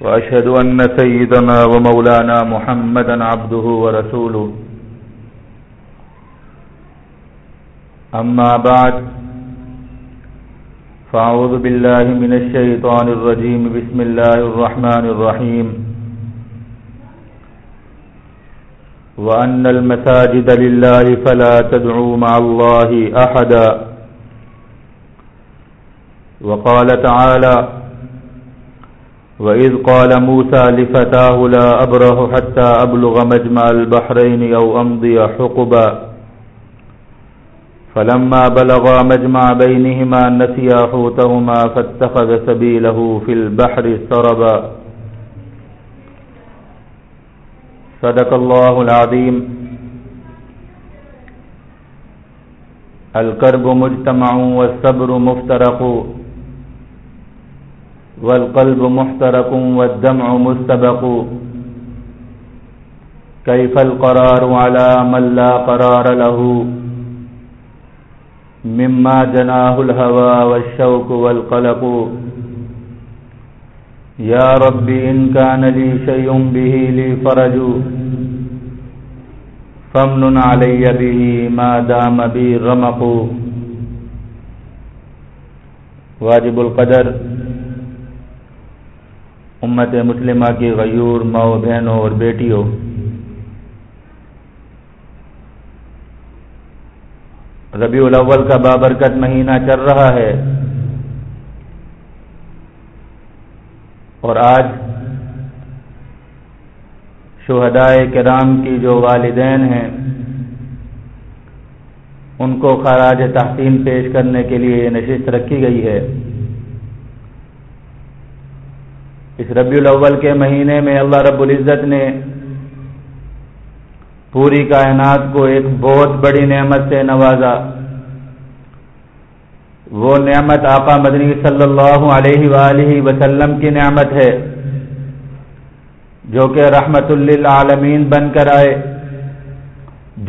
وأشهد أن سيدنا ومولانا محمدا عبده ورسوله. أما بعد، فأعوذ بالله من الشيطان الرجيم. بسم الله الرحمن الرحيم. وأن المساجد لله فلا تدعوا مع الله أحدا. وقال تعالى وإذ قال موسى لفتاه لا أبره حتى أبلغ مجمع البحرين أو أمضي حقبا. فلما بلغا مجمع بينهما نسيا حوتهما فاتخذ سبيله في البحر سربا. صدق الله العظيم. الكرب مجتمع والصبر مفترق. والقلب محترق والدمع مستبق. كيف القرار على من لا قرار له؟ مما جناه الهوى والشوك والقلق. يا رب إن كان لي شيء به لي فرج. فمن علي به ما دام بي رمق. واجب القدر. امت مسلمہ کی غیور ماؤ بہنوں اور بیٹیوں۔ ربیع الاول کا بابرکت مہینہ چل رہا ہے۔ اور آج شہدائے کرام کی جو والدین ہیں، ان کو خراج تحسین پیش کرنے کے لیے نشست رکھی گئی ہے۔ اس ربیع الاول کے مہینے میں اللہ رب العزت نے پوری کائنات کو ایک بہت بڑی نعمت سے نوازا۔ وہ نعمت آقا مدنی صلی اللہ علیہ وآلہ وسلم کی نعمت ہے، جو کہ رحمت للعالمین بن کر آئے۔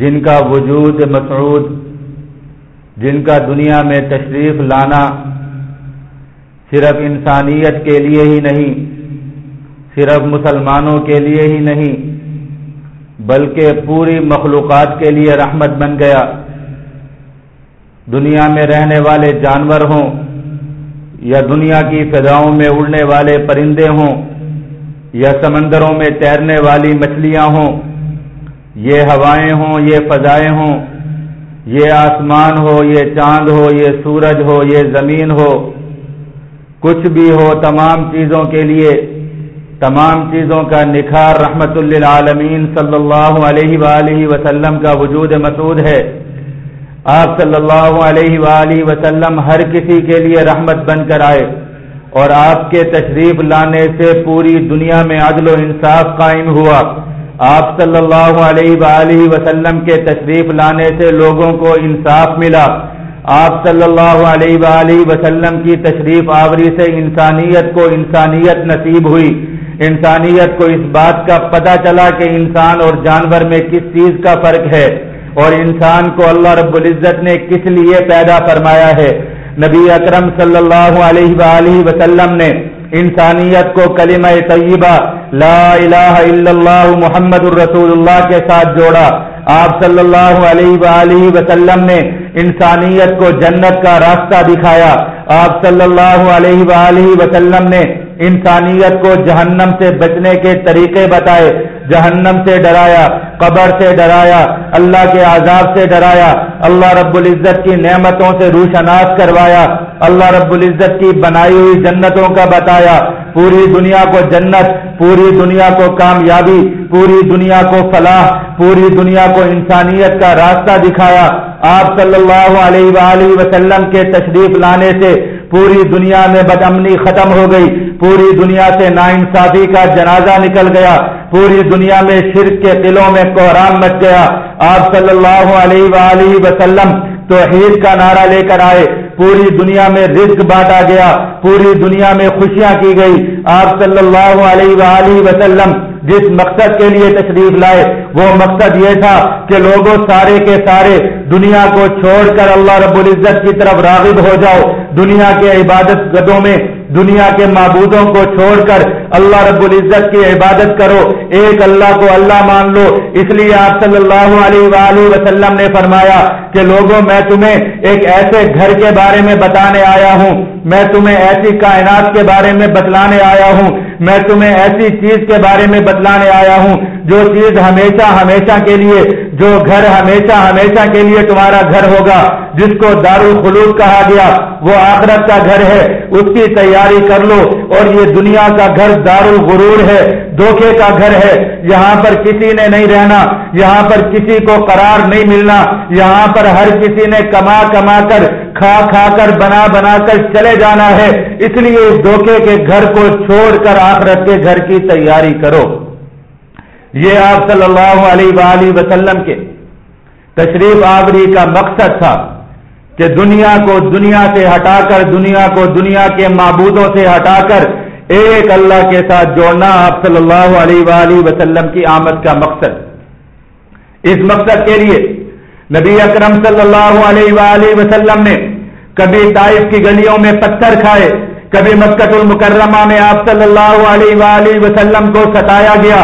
جن کا وجود مسعود جن کا دنیا میں تشریف لانا صرف انسانیت کے لیے ہی نہیں صرف مسلمانوں کے لیے ہی نہیں، بلکہ پوری مخلوقات کے لیے رحمت بن گیا۔ دنیا میں رہنے والے جانور ہوں یا دنیا کی فضاؤں میں اڑنے والے پرندے ہوں یا سمندروں میں تیرنے والی مچھلیاں ہوں، یہ ہوائیں ہوں، یہ فضائیں ہوں، یہ آسمان ہو، یہ چاند ہو، یہ سورج ہو، یہ زمین ہو، کچھ بھی ہو تمام چیزوں کے لیے تمام چیزوں کا نکھار رحمت للعالمین صلی اللہ علیہ وآلہ وسلم کا وجود مسعود ہے۔ آپ صلی اللہ علیہ وآلہ وسلم ہر کسی کے لیے رحمت بن کر آئے اور آپ کے تشریف لانے سے پوری دنیا میں عدل و انصاف قائم ہوا۔ آپ صلی اللہ علیہ وآلہ وسلم کے تشریف لانے سے لوگوں کو انصاف ملا۔ آپ صلی اللہ علیہ وآلہ وسلم کی تشریف آوری سے انسانیت کو انسانیت نصیب ہوئی۔ انسانیت کو اس بات کا پتہ چلا کہ انسان اور جانور میں کس چیز کا فرق ہے اور انسان کو اللہ رب العزت نے کس لیے پیدا فرمایا ہے۔ نبی اکرم صلی اللہ علیہ وآلہ وسلم نے انسانیت کو کلمہ طیبہ لا الہ الا اللہ محمد الرسول اللہ کے ساتھ جوڑا۔ آپ صلی اللہ علیہ وآلہ وسلم نے انسانیت کو جنت کا راستہ دکھایا۔ آپ صلی اللہ علیہ وآلہ وسلم نے انسانیت کو جہنم سے بچنے کے طریقے بتائے۔ جہنم سے ڈرایا، قبر سے ڈرایا، اللہ کے عذاب سے ڈرایا۔ اللہ رب العزت کی نعمتوں سے روشناس کروایا۔ اللہ رب العزت کی بنائی ہوئی جنتوں کا بتایا۔ پوری دنیا کو جنت، پوری دنیا کو کامیابی، پوری دنیا کو فلاح، پوری دنیا کو انسانیت کا راستہ دکھایا۔ آپ صلی اللہ علیہ وآلہ وسلم کے تشریف لانے سے پوری دنیا میں بد امنی ختم ہو گئی، پوری دنیا سے نا انصافی کا جنازہ نکل گیا، پوری دنیا میں شرک کے قلعوں میں کوحرام مچ گیا۔ آپ صلی اللہ علیہ وآلہ وسلم توحید کا نعرہ لے کر آئے، پوری دنیا میں رزق بانٹا گیا، پوری دنیا میں خوشیاں کی گئی۔ آپ صلی اللہ علیہ وآلہ وسلم جس مقصد کے لیے تشریف لائے، وہ مقصد یہ تھا کہ لوگوں سارے کے سارے دنیا کو چھوڑ کر اللہ رب العزت کی طرف راغب ہو جاؤ۔ دنیا کے عبادت گدوں میں، دنیا کے معبودوں کو چھوڑ کر اللہ رب العزت کی عبادت کرو۔ ایک اللہ کو اللہ مان لو۔ اس لیے آپ صلی اللہ علیہ وآلہ وسلم نے فرمایا کہ لوگوں، میں تمہیں ایک ایسے گھر کے بارے میں بتانے آیا ہوں۔ میں تمہیں ایسی کائنات کے بارے میں بتلانے آیا ہوں۔ میں تمہیں ایسی چیز کے بارے میں بتلانے آیا ہوں، جو چیز ہمیشہ ہمیشہ کے لیے، جو گھر ہمیشہ ہمیشہ کے لیے تمہارا گھر ہوگا، جس کو دار الخلوق کہا گیا، وہ آخرت کا گھر ہے، اس کی تیاری کر لو، اور یہ دنیا کا گھر دار الغرور ہے، دھوکے کا گھر ہے، یہاں پر کسی نے نہیں رہنا، یہاں پر کسی کو قرار نہیں ملنا، یہاں پر ہر کسی نے کما کما کر کھا کھا کر بنا بنا کر چلے جانا ہے۔ اس لیے اس دھوکے کے گھر کو چھوڑ کر آخرت کے گھر کی تیاری کرو۔ یہ آپ صلی اللہ علیہ وآلہ وسلم کے تشریف آوری کا مقصد تھا کہ دنیا کو دنیا سے ہٹا کر، دنیا کو دنیا کے معبودوں سے ہٹا کر ایک اللہ کے ساتھ جوڑنا آپ صلی اللہ علیہ وآلہ وسلم کی آمد کا مقصد۔ اس مقصد کے لیے نبی اکرم صلی اللہ علیہ وآلہ وسلم نے کبھی طائف کی گلیوں میں پتھر کھائے، کبھی مسکت المکرمہ میں آپ صلی اللہ علیہ وآلہ وسلم کو ستایا گیا،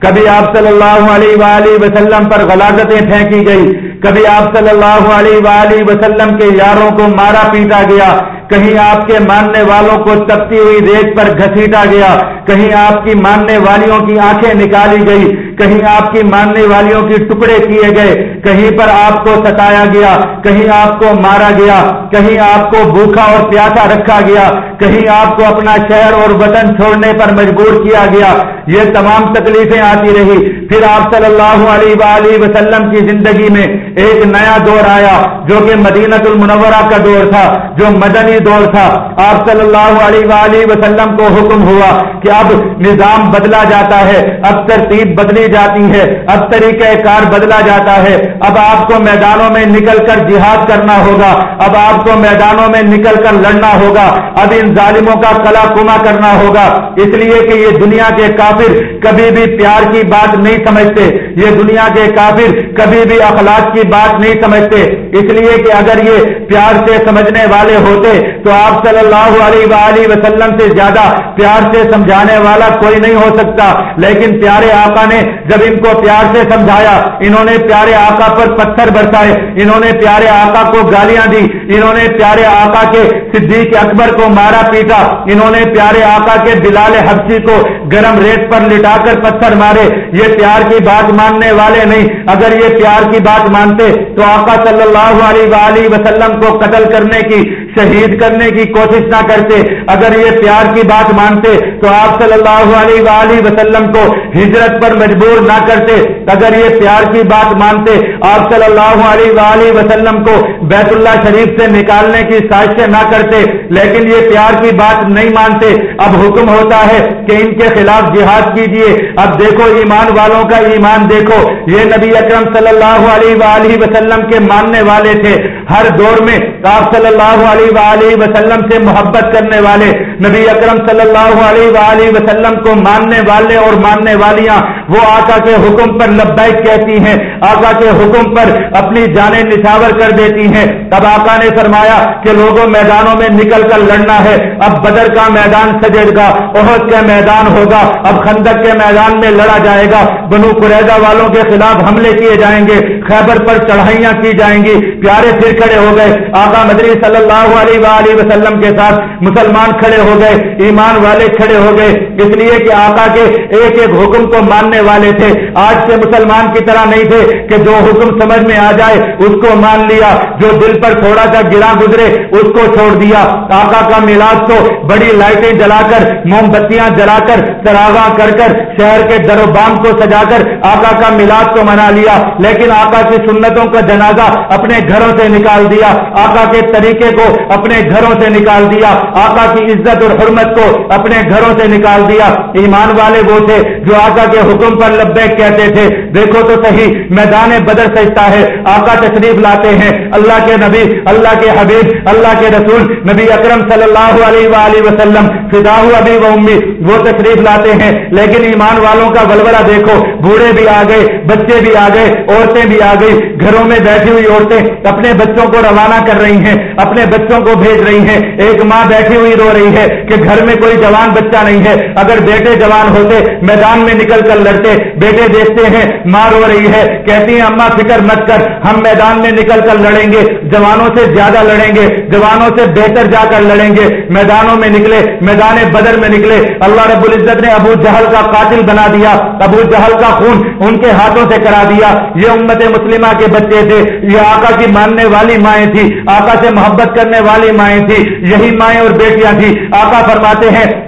کبھی آپ صلی اللہ علیہ وآلہ وسلم پر غلاظتیں پھینکی گئی کبھی آپ صلی اللہ علیہ وآلہ وسلم کے یاروں کو مارا پیٹا گیا، کہیں آپ کے ماننے والوں کو تپتی ہوئی ریت پر گھسیٹا گیا، کہیں آپ کی ماننے والیوں کی آنکھیں نکالی گئی، کہیں آپ کی ماننے والیوں کی ٹکڑے کیے گئے، کہیں پر آپ کو ستایا گیا، کہیں آپ کو مارا گیا، کہیں آپ کو بھوکھا اور پیاسا رکھا گیا، کہیں آپ کو اپنا شہر اور وطن چھوڑنے پر مجبور کیا گیا۔ یہ تمام تکلیفیں آتی رہی۔ پھر آپ صلی اللہ علیہ وآلہ وسلم کی زندگی میں ایک نیا دور آیا جو کہ مدینت المنورہ کا دور تھا، جو مدنی دور تھا۔ آپ صلی اللہ علیہ وآلہ وسلم کو حکم ہوا کہ اب نظام بدلا جاتا ہے، اب ترتیب بدلی جاتی ہے، اب طریقہ کار بدلا جاتا ہے۔ اب آپ کو میدانوں میں نکل کر جہاد کرنا ہوگا، اب آپ کو میدانوں میں نکل کر لڑنا ہوگا۔ اب ان ظالموں کا کلا کما کرنا ہوگا۔ اس لیے کہ یہ دنیا کے کافر کبھی بھی پیار کی بات نہیں سمجھتے۔ یہ دنیا کے کافر کبھی بھی اخلاق کی بات نہیں سمجھتے۔ اس لیے کہ اگر یہ پیار سے سمجھنے والے ہوتے تو آپ صلی اللہ علیہ وآلہ وسلم سے زیادہ پیار سے سمجھانے والا کوئی نہیں ہو سکتا۔ لیکن پیارے آقا نے جب ان کو پیار سے سمجھایا، انہوں نے پیارے آقا پر پتھر برسائے، انہوں نے پیارے آقا کو گالیاں دی انہوں نے پیارے آقا کے صدیق اکبر کو مارا پیٹا، انہوں نے پیارے آقا کے بلال حبشی کو گرم ریت پر لٹا کر پتھر مارے۔ یہ پیار کی بات ماننے والے نہیں۔ اگر یہ پیار کی بات مانتے تو آقا صلی اللہ علیہ وآلہ وسلم کو قتل کرنے کی شہید کرنے کی کوشش نہ کرتے، اگر یہ پیار کی بات مانتے تو آپ صلی اللہ علیہ وآلہ وسلم کو ہجرت پر مجبور نہ کرتے۔ اگر یہ پیار کی بات مانتے، آپ صلی اللہ علیہ وآلہ وسلم کو بیت اللہ شریف سے نکالنے کی سازشیں نہ کرتے، لیکن یہ پیار کی بات نہیں مانتے۔ اب حکم ہوتا ہے کہ ان کے خلاف جہاد کیجیے اب دیکھو، ایمان والوں کا ایمان دیکھو۔ یہ نبی اکرم صلی اللہ علیہ وآلہ وسلم کے ماننے والے تھے۔ ہر دور میں آپ صلی اللہ علیہ علیہ وآلہ وسلم سے محبت کرنے والے نبی اکرم صلی اللہ علیہ وآلہ وسلم کو ماننے والے اور ماننے والیاں، وہ آقا کے حکم پر لبیک کہتی ہیں، آقا کے حکم پر اپنی جانیں نشاور کر دیتی ہیں۔ تب آقا نے فرمایا کہ لوگوں، میدانوں میں نکل کر لڑنا ہے۔ اب بدر کا میدان سجے گا عہد کا میدان ہوگا۔ اب خندق کے میدان میں لڑا جائے گا۔ بنو قریضہ والوں کے خلاف حملے کیے جائیں گے۔ خیبر پر چڑھائیاں کی جائیں گی۔ پیارے پھر کھڑے ہو گئے۔ آقا مدری صلی اللہ علیہ وآلہ وسلم کے ساتھ مسلمان کھڑے ہو گئے۔ ایمان والے کھڑے ہو گئے۔ اس لیے کہ آقا کے ایک ایک حکم کو ماننے والے تھے۔ آج سے مسلمان کی طرح نہیں تھے کہ جو حکم سمجھ میں آ جائے، اس کو مان لیا۔ جو دل پر تھوڑا سا گرا گزرے، اس کو چھوڑ دیا۔ آقا کا میلاد تو بڑی لائٹیں جلا کر، موم بتیاں جلا کر سراغا کر کر، شہر کے در و بام کو سجا کر آقا کا میلاد کو منا لیا۔ لیکن آقا آقا کی سنتوں کا جنازہ اپنے گھروں سے نکال دیا، آقا کے طریقے کو اپنے گھروں سے نکال دیا، آقا کی عزت اور حرمت کو اپنے گھروں سے نکال دیا۔ ایمان والے وہ تھے جو آقا کے حکم پر لبیک کہتے تھے، دیکھو تو صحیح، میدان بدر سجتا ہے، آقا تشریف لاتے ہیں۔ اللہ کے نبی، اللہ کے حبیب، اللہ کے رسول، نبی اکرم صلی اللہ علیہ وآلہ وسلم، فدا ابھی و امی، وہ تشریف لاتے ہیں۔ لیکن ایمان والوں کا ولولہ دیکھو، بوڑھے بھی آ گئے بچے بھی آ گئے عورتیں بھی آ گئی۔ گھروں میں بیٹھی ہوئی عورتیں اپنے بچوں کو روانہ کر رہی ہیں، اپنے بچوں کو بھیج رہی ہیں۔ ایک ماں بیٹھی ہوئی رو رہی ہے کہ گھر میں کوئی جوان بچہ نہیں ہے۔ اگر بیٹے جوان ہوتے، میدان میں نکل کر لڑتے۔ بیٹے دیکھتے ہیں، ماں رو رہی ہے۔ کہتی ہیں اما فکر مت کر، ہم میدان میں نکل کر لڑیں گے۔ جوانوں سے زیادہ لڑیں گے، جوانوں سے بہتر جا کر لڑیں گے۔ میدانوں میں نکلے، میدان بدر میں نکلے۔ اللہ رب العزت نے ابو جہل کا قاتل بنا دیا، ابو جہل کا خون ان کے ہاتھوں سے کرا دیا۔ یہ امت مسلمہ کے بچے تھے، یہ آقا کی ماننے والی مائیں تھی آقا سے محبت کرنے والی مائیں تھی یہی مائیں اور بیٹیاں تھی آقا فرماتے ہیں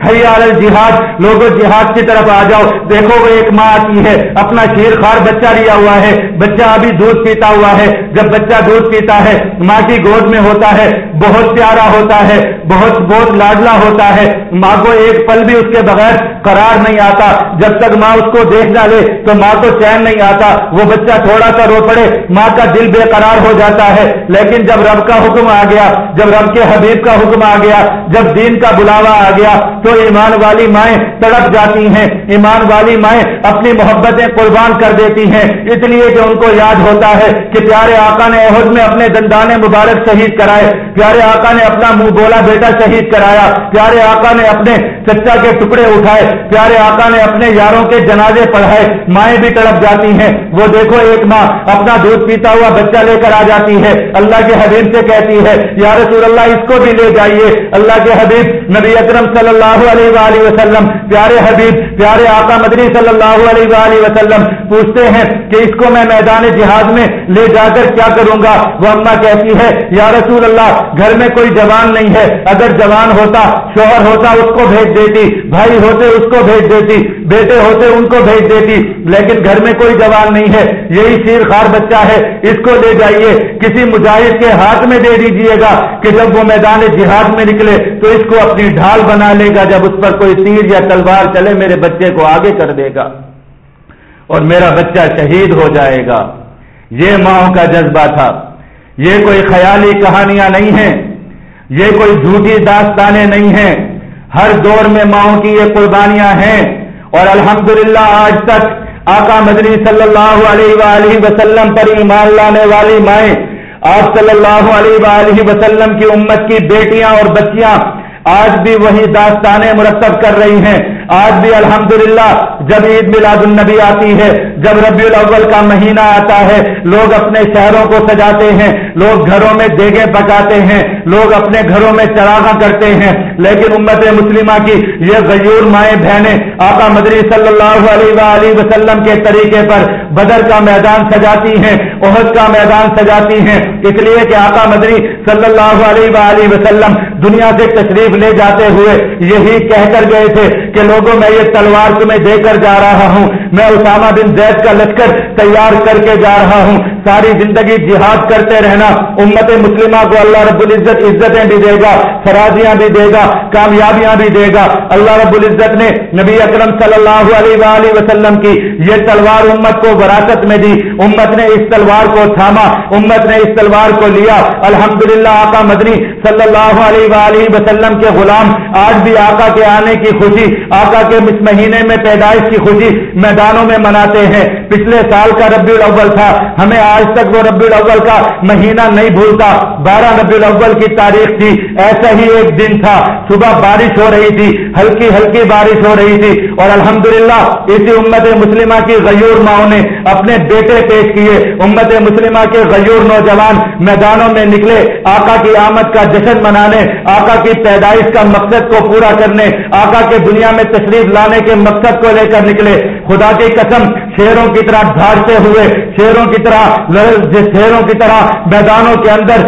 جہاد لوگوں جہاد کی طرف آ جاؤ۔ دیکھو، وہ ایک ماں آتی ہے، اپنا شیر خار بچہ لیا ہوا ہے۔ بچہ ابھی دودھ پیتا ہوا ہے۔ جب بچہ دودھ پیتا ہے، ماں کی گود میں ہوتا ہے، بہت پیارا ہوتا ہے، بہت بہت لاڈلا ہوتا ہے۔ ماں کو ایک پل بھی اس کے بغیر قرار نہیں آتا۔ جب تک ماں اس کو دیکھ ڈالے تو ماں کو چین نہیں آتا۔ وہ بچہ تھوڑا سا رو پڑے، ماں کا دل بے قرار ہو جاتا ہے۔ لیکن جب رب کا حکم آ گیا، جب رب کے حبیب کا حکم آ گیا، جب دین کا بلاوا آ گیا، تو ایمان والی مائیں تڑپ جاتی ہیں۔ ایمان والی مائیں اپنی محبتیں قربان کر دیتی ہیں۔ اس لیے کہ ان کو یاد ہوتا ہے کہ پیارے آقا نے عہد میں اپنے دندان مبارک شہید کرائے۔ پیارے آقا نے اپنا منہ بولا، بیٹا شہید کرایا۔ پیارے آقا نے اپنے چچا کے ٹکڑے اٹھائے۔ پیارے آقا نے اپنے یاروں کے جنازے پڑھائے۔ مائیں بھی تڑپ جاتی ہیں۔ وہ دیکھو، ایک ماں اپنا دودھ پیتا ہوا بچہ لے کر آ جاتی ہے۔ اللہ کے حبیب سے کہتی ہے، یا رسول اللہ، اس کو بھی لے جائیے۔ اللہ کے حبیب نبی اکرم صلی اللہ علیہ وآلہ وسلم، پیارے حبیب، پیارے آقا مدنی صلی اللہ علیہ وآلہ وسلم، پوچھتے ہیں کہ اس کو میں میدان جہاد میں لے جا کر کیا کروں گا؟ وہ اما کہتی ہے، یا رسول اللہ، گھر میں کوئی جوان نہیں ہے۔ اگر جوان ہوتا، شوہر ہوتا، اس کو بھیج دیتی، بھائی ہوتے، اس کو بھیج دیتی، بیٹے ہوتے، ان کو بھیج دیتی، لیکن گھر میں کوئی جوان نہیں ہے۔ یہی شیر خار بچہ ہے، اس کو لے جائیے۔ کسی مجاہد کے ہاتھ میں دے دیجیے گا کہ جب وہ میدان جہاد میں نکلے تو اس کو اپنی ڈھال بنا لے گا، جب اس پر کوئی تیر یا تلوار چلے، میرے بچے کو آگے کر دے گا۔ اور میرا بچہ شہید ہو جائے گا۔ یہ ماؤں کا جذبہ تھا۔ یہ کوئی خیالی کہانیاں نہیں ہیں۔ یہ کوئی جھوٹی داستانیں نہیں ہیں۔ ہر دور میں ماؤں کی یہ قربانیاں ہیں۔ اور الحمدللہ آج تک آقا مدنی صلی اللہ علیہ وآلہ وسلم پر ایمان لانے والی مائیں، آپ صلی اللہ علیہ وآلہ وسلم کی امت کی بیٹیاں اور بچیاں آج بھی وہی داستانیں مرتب کر رہی ہیں۔ آج بھی الحمدللہ جب عید میلاد النبی آتی ہے، جب ربیع الاول کا مہینہ آتا ہے، لوگ اپنے شہروں کو سجاتے ہیں، لوگ گھروں میں دیگیں پکاتے ہیں، لوگ اپنے گھروں میں چراغاں کرتے ہیں۔ لیکن امت مسلمہ کی یہ غیور مائیں بہنیں آقا مدری صلی اللہ علیہ وآلہ وسلم کے طریقے پر بدر کا میدان سجاتی ہیں عہد کا میدان سجاتی ہیں۔ اس لیے کہ آقا مدری صلی اللہ علیہ وآلہ وسلم دنیا سے تشریف لے جاتے ہوئے یہی کہہ کر گئے تھے کہ لوگوں، میں یہ تلوار تمہیں دے کر جا رہا ہوں۔ میں اسامہ بن زید کا لشکر تیار کر کے جا رہا ہوں۔ ساری زندگی جہاد کرتے رہنا امت مسلمہ کو اللہ رب العزت عزتیں بھی دے گا فرازیاں بھی دے گا، کامیابیاں بھی دے گا۔ اللہ رب العزت نے نبی اکرم صلی اللہ علیہ وآلہ وسلم کی یہ تلوار امت کو وراثت میں دی۔ امت نے اس تلوار کو تھاما، امت نے اس تلوار کو لیا۔ الحمدللہ آقا مدنی صلی اللہ علیہ وآلہ وسلم کے غلام، آج بھی آقا کے آنے کی خوشی، آقا کے اس مہینے میں پیدائش کی خوشی میدانوں میں مناتے ہیں۔ پچھلے سال کا ربی الاول تھا، ہمیں آج تک وہ ربی الاول کا مہینہ نہیں بھولتا۔ بارہ ربی الاول کی تاریخ تھی، ایسا ہی ایک دن تھا۔ صبح بارش ہو رہی تھی، ہلکی ہلکی بارش ہو رہی تھی۔ اور الحمدللہ، اسی امت مسلمہ کی غیور ماؤں نے اپنے بیٹے پیش کیے۔ امت مسلمہ کے غیور نوجوان میدانوں میں نکلے۔ آقا کی آمد کا جشن منانے، آقا کی پیدائش کا مقصد کو پورا کرنے، آقا کے دنیا میں تشریف لانے کے مقصد کو لے کر نکلے۔ خدا کی قسم شیروں کی طرح ڈھاڑتے ہوئے شیروں کی طرح شیروں کی طرح میدانوں کے اندر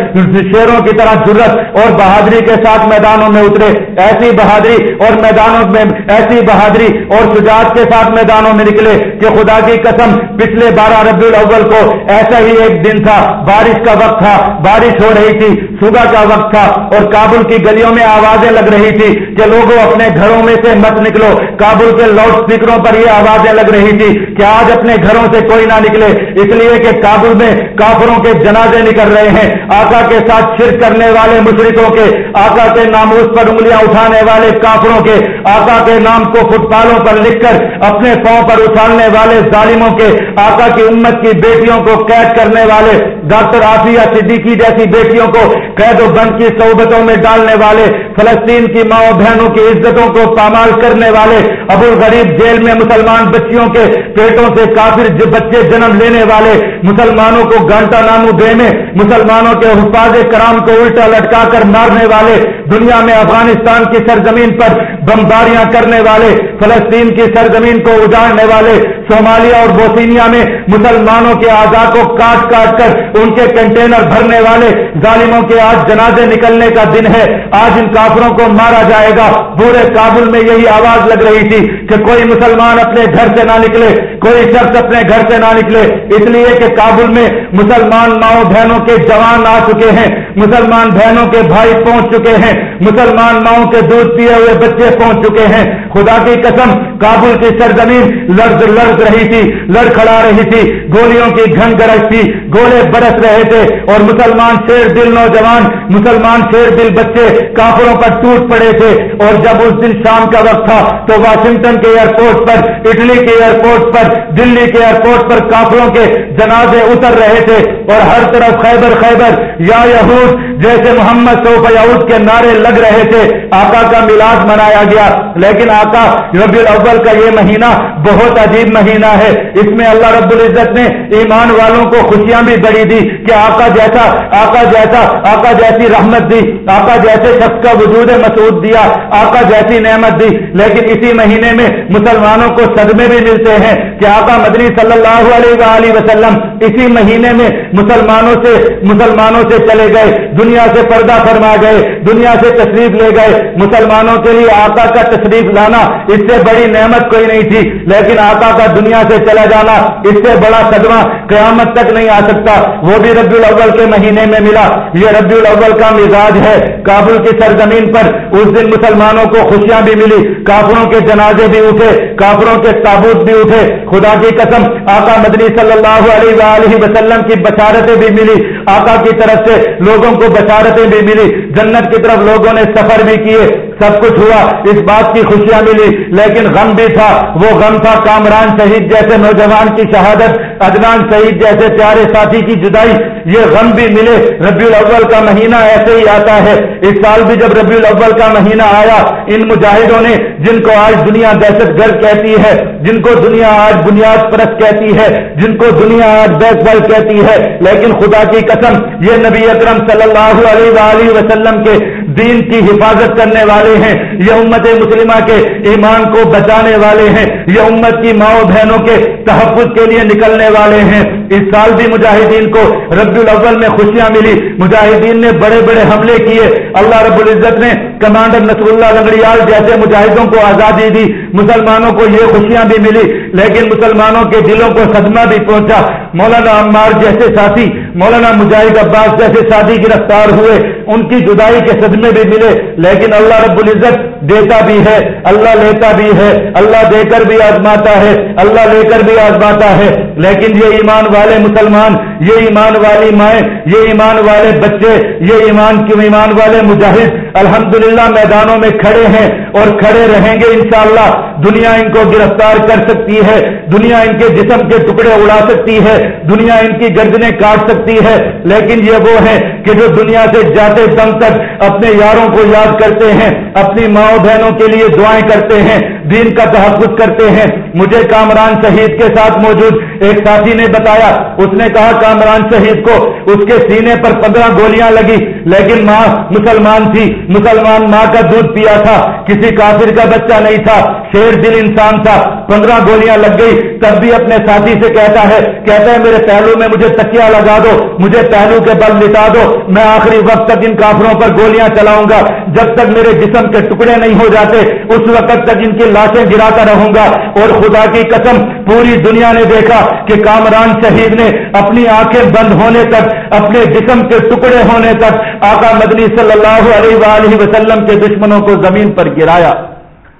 شیروں کی طرح ضرورت اور بہادری کے ساتھ میدانوں میں اترے۔ ایسی بہادری اور میدانوں میں ایسی بہادری اور شجاعت کے ساتھ میدانوں میں نکلے کہ خدا کی قسم پچھلے بارہ ربی الاول کو ایسا ہی ایک دن تھا۔ بارش کا وقت تھا، بارش ہو رہی تھی، صبح کا وقت تھا اور کابل کی گلیوں میں آوازیں لگ رہی تھی کہ لوگوں اپنے گھروں میں سے مت نکلو۔ کابل کے لاؤڈ اسپیکروں پر یہ آوازیں لگ رہی تھی۔ کہ آج اپنے گھروں سے کوئی نہ نکلے، اس لیے کہ کابل میں کافروں کے جنازے نکل رہے ہیں۔ آقا کے ساتھ شرک کرنے والے مشرقوں کے، آقا کے ناموس پر انگلیاں اٹھانے والے کافروں کے، آقا کے نام کو فٹ پالوں پر لکھ کر اپنے پاؤں پر اچھالنے والے ظالموں کے، آقا کی امت کی بیٹیوں کو قید کرنے والے، ڈاکٹر آفیہ صدیقی جیسی بیٹیوں کو قید و بند کی صحبتوں میں ڈالنے والے، فلسطین کی ماؤں بہنوں کی عزتوں کو پامال کرنے والے ابو الغریب جیل میں مسلمان بچیوں کے پیٹوں سے کافر بچے جنم لینے والے مسلمانوں کو گانٹا نامو دے میں مسلمانوں کے حفاظ کرام کو الٹا لٹکا کر مارنے والے، دنیا میں افغانستان کی سرزمین پر بمباریاں کرنے والے، فلسطین کی سرزمین کو اجاڑنے والے صومالیہ اور بوسینیا میں مسلمانوں کے آزاد کو کاٹ کاٹ کر ان کے کنٹینر بھرنے والے، ظالموں کے آج جنازے نکلنے کا دن ہے، آج ان کافروں کو مارا جائے گا۔ پورے کابل میں یہی آواز لگ رہی تھی۔ کہ کوئی مسلمان اپنے گھر سے نہ نکلے، کوئی شخص اپنے گھر سے نہ نکلے۔ اس لیے کہ کابل میں مسلمان ماؤں بہنوں کے جوان آ چکے ہیں، مسلمان بہنوں کے بھائی پہنچ چکے ہیں، مسلمان ماؤں کے دودھ پیے ہوئے بچے پہنچ چکے ہیں۔ خدا کی قسم، کابل کی سرزمین لڑ لڑ رہی تھی لڑ کھڑا رہی تھی، گولیوں کی گھن گرج تھی، گولے برس رہے تھے۔ اور مسلمان شیر دل نوجوان، مسلمان شیر دل بچے کافروں پر ٹوٹ پڑے تھے۔ اور جب اس دن شام کا وقت تھا، تو واشنگٹن کے ایئرپورٹ پر، اٹلی کے ایئرپورٹ پر، دلی کے ایئرپورٹ پر کافروں کے جنازے اتر رہے تھے اور ہر طرف خیبر خیبر یا یہود جیسے محمد سوف یہود کے نعرے لگ رہے تھے۔ آقا کا میلاد منایا گیا۔ لیکن آقا ربی الاول کا یہ مہینہ بہت عجیب مہینہ ہے۔ اس میں اللہ رب العزت نے ایمان والوں کو خوشیاں بھی بڑی دی کہ آقا جیسا آقا جیسا، آقا جیسی رحمت دی، آقا جیسے شخص کا وجود مسعود دیا، آقا جیسی نعمت دی۔ لیکن اسی مہینے میں مسلمانوں کو صدمے بھی ملتے ہیں کہ آقا مدنی صلی اللہ علیہ وآلہ وسلم اسی مہینے میں مسلمانوں سے مسلمانوں سے چلے گئے، دنیا سے پردہ فرما گئے، دنیا سے تشریف لے گئے۔ مسلمانوں کے لیے آقا کا تشریف لانا اس سے بڑی نعمت کوئی نہیں تھی، لیکن آقا کا دنیا سے چلا جانا اس سے بڑا صدمہ قیامت تک نہیں آ سکتا۔ وہ بھی ربی الاول کے مہینے میں ملا۔ یہ ربی الاول کا مزاج ہے۔ کابل کی سرزمین پر اس دن مسلمانوں کو خوشیاں بھی ملی۔ کافروں کے جنازے بھی اٹھے، کافروں کے تابوت بھی اٹھے۔ خدا کی قسم، آقا مدنی صلی اللہ علیہ وآلہ وسلم کی بشارتیں بھی ملی۔ آقا کی طرف سے لوگوں کو بشارتیں بھی ملی۔ جنت کی طرف لوگوں نے سفر بھی کیے۔ سب کچھ ہوا، اس بات کی خوشیاں ملی، لیکن غم بھی تھا۔ وہ غم تھا کامران شہید جیسے نوجوان کی شہادت ادنان شہید جیسے پیارے ساتھی کی جدائی۔ یہ غم بھی ملے۔ ربیع الاول کا مہینہ ایسے ہی آتا ہے۔ اس سال بھی جب ربیع الاول کا مہینہ آیا، ان مجاہدوں نے جن کو آج دنیا دہشت گرد کہتی ہے، جن کو دنیا آج بنیاد پرست کہتی ہے، جن کو دنیا آج بیک بل کہتی ہے، لیکن خدا کی قسم، یہ نبی اکرم صلی اللہ علیہ وآلہ وسلم کے دین کی حفاظت کرنے والے ہیں، یہ امت مسلمہ کے ایمان کو بچانے والے ہیں، یہ امت کی ماؤں بہنوں کے تحفظ کے لیے نکلنے والے ہیں۔ اس سال بھی مجاہدین کو رب الاول میں خوشیاں ملی۔ مجاہدین نے بڑے بڑے حملے کیے۔ اللہ رب العزت نے کمانڈر نصر اللہ لنگڑیال جیسے مجاہدوں کو آزادی دی، مسلمانوں کو یہ خوشیاں بھی ملی۔ لیکن مسلمانوں کے دلوں کو صدمہ بھی پہنچا۔ مولانا عمار جیسے ساتھی، مولانا مجاہد عباس جیسے شادی گرفتار ہوئے۔ ان کی جدائی کے صدمے بھی ملے۔ لیکن اللہ رب العزت دیتا بھی ہے، اللہ لیتا بھی ہے، اللہ دے کر بھی آزماتا ہے، اللہ لے کر بھی آزماتا ہے۔ لیکن یہ ایمان والے مسلمان، یہ ایمان والی مائیں، یہ ایمان والے بچے، یہ ایمان کی ایمان والے مجاہد؟ الحمدللہ میدانوں میں کھڑے ہیں اور کھڑے رہیں گے انشاءاللہ۔ دنیا ان کو گرفتار کر سکتی ہے، دنیا ان کے جسم کے ٹکڑے اڑا سکتی ہے، دنیا ان کی گردنیں کاٹ سکتی ہے۔ لیکن یہ وہ ہے کہ جو دنیا سے جاتے دم تک اپنے یاروں کو یاد کرتے ہیں، اپنی ماؤں بہنوں کے لیے دعائیں کرتے ہیں دین کا تحفظ کرتے ہیں۔ مجھے کامران شہید کے ساتھ موجود ایک ساتھی نے بتایا، اس نے کہا، کامران شہید کو اس کے سینے پر پندرہ گولیاں لگی، لیکن ماں مسلمان تھی۔ مسلمان ماں کا دودھ پیا تھا۔ کسی کافر کا بچہ نہیں تھا۔ شیر دل انسان تھا۔ پندرہ گولیاں لگ گئی۔ تب بھی اپنے ساتھی سے کہتا ہے کہتا ہے، میرے پہلو میں مجھے تکیا لگا دو، مجھے پہلو کے بل لٹا دو، میں آخری وقت تک ان کافروں پر گولیاں چلاؤں گا۔ جب تک میرے جسم کے ٹکڑے نہیں ہو جاتے، اس وقت تک ان کی لاشیں گراتا رہوں گا اور خدا کی قسم پوری دنیا نے دیکھا کہ کامران شہید نے اپنی آنکھیں بند ہونے تک، اپنے جسم کے ٹکڑے ہونے تک آقا مدنی صلی اللہ علیہ وآلہ وسلم کے دشمنوں کو زمین پر گرایا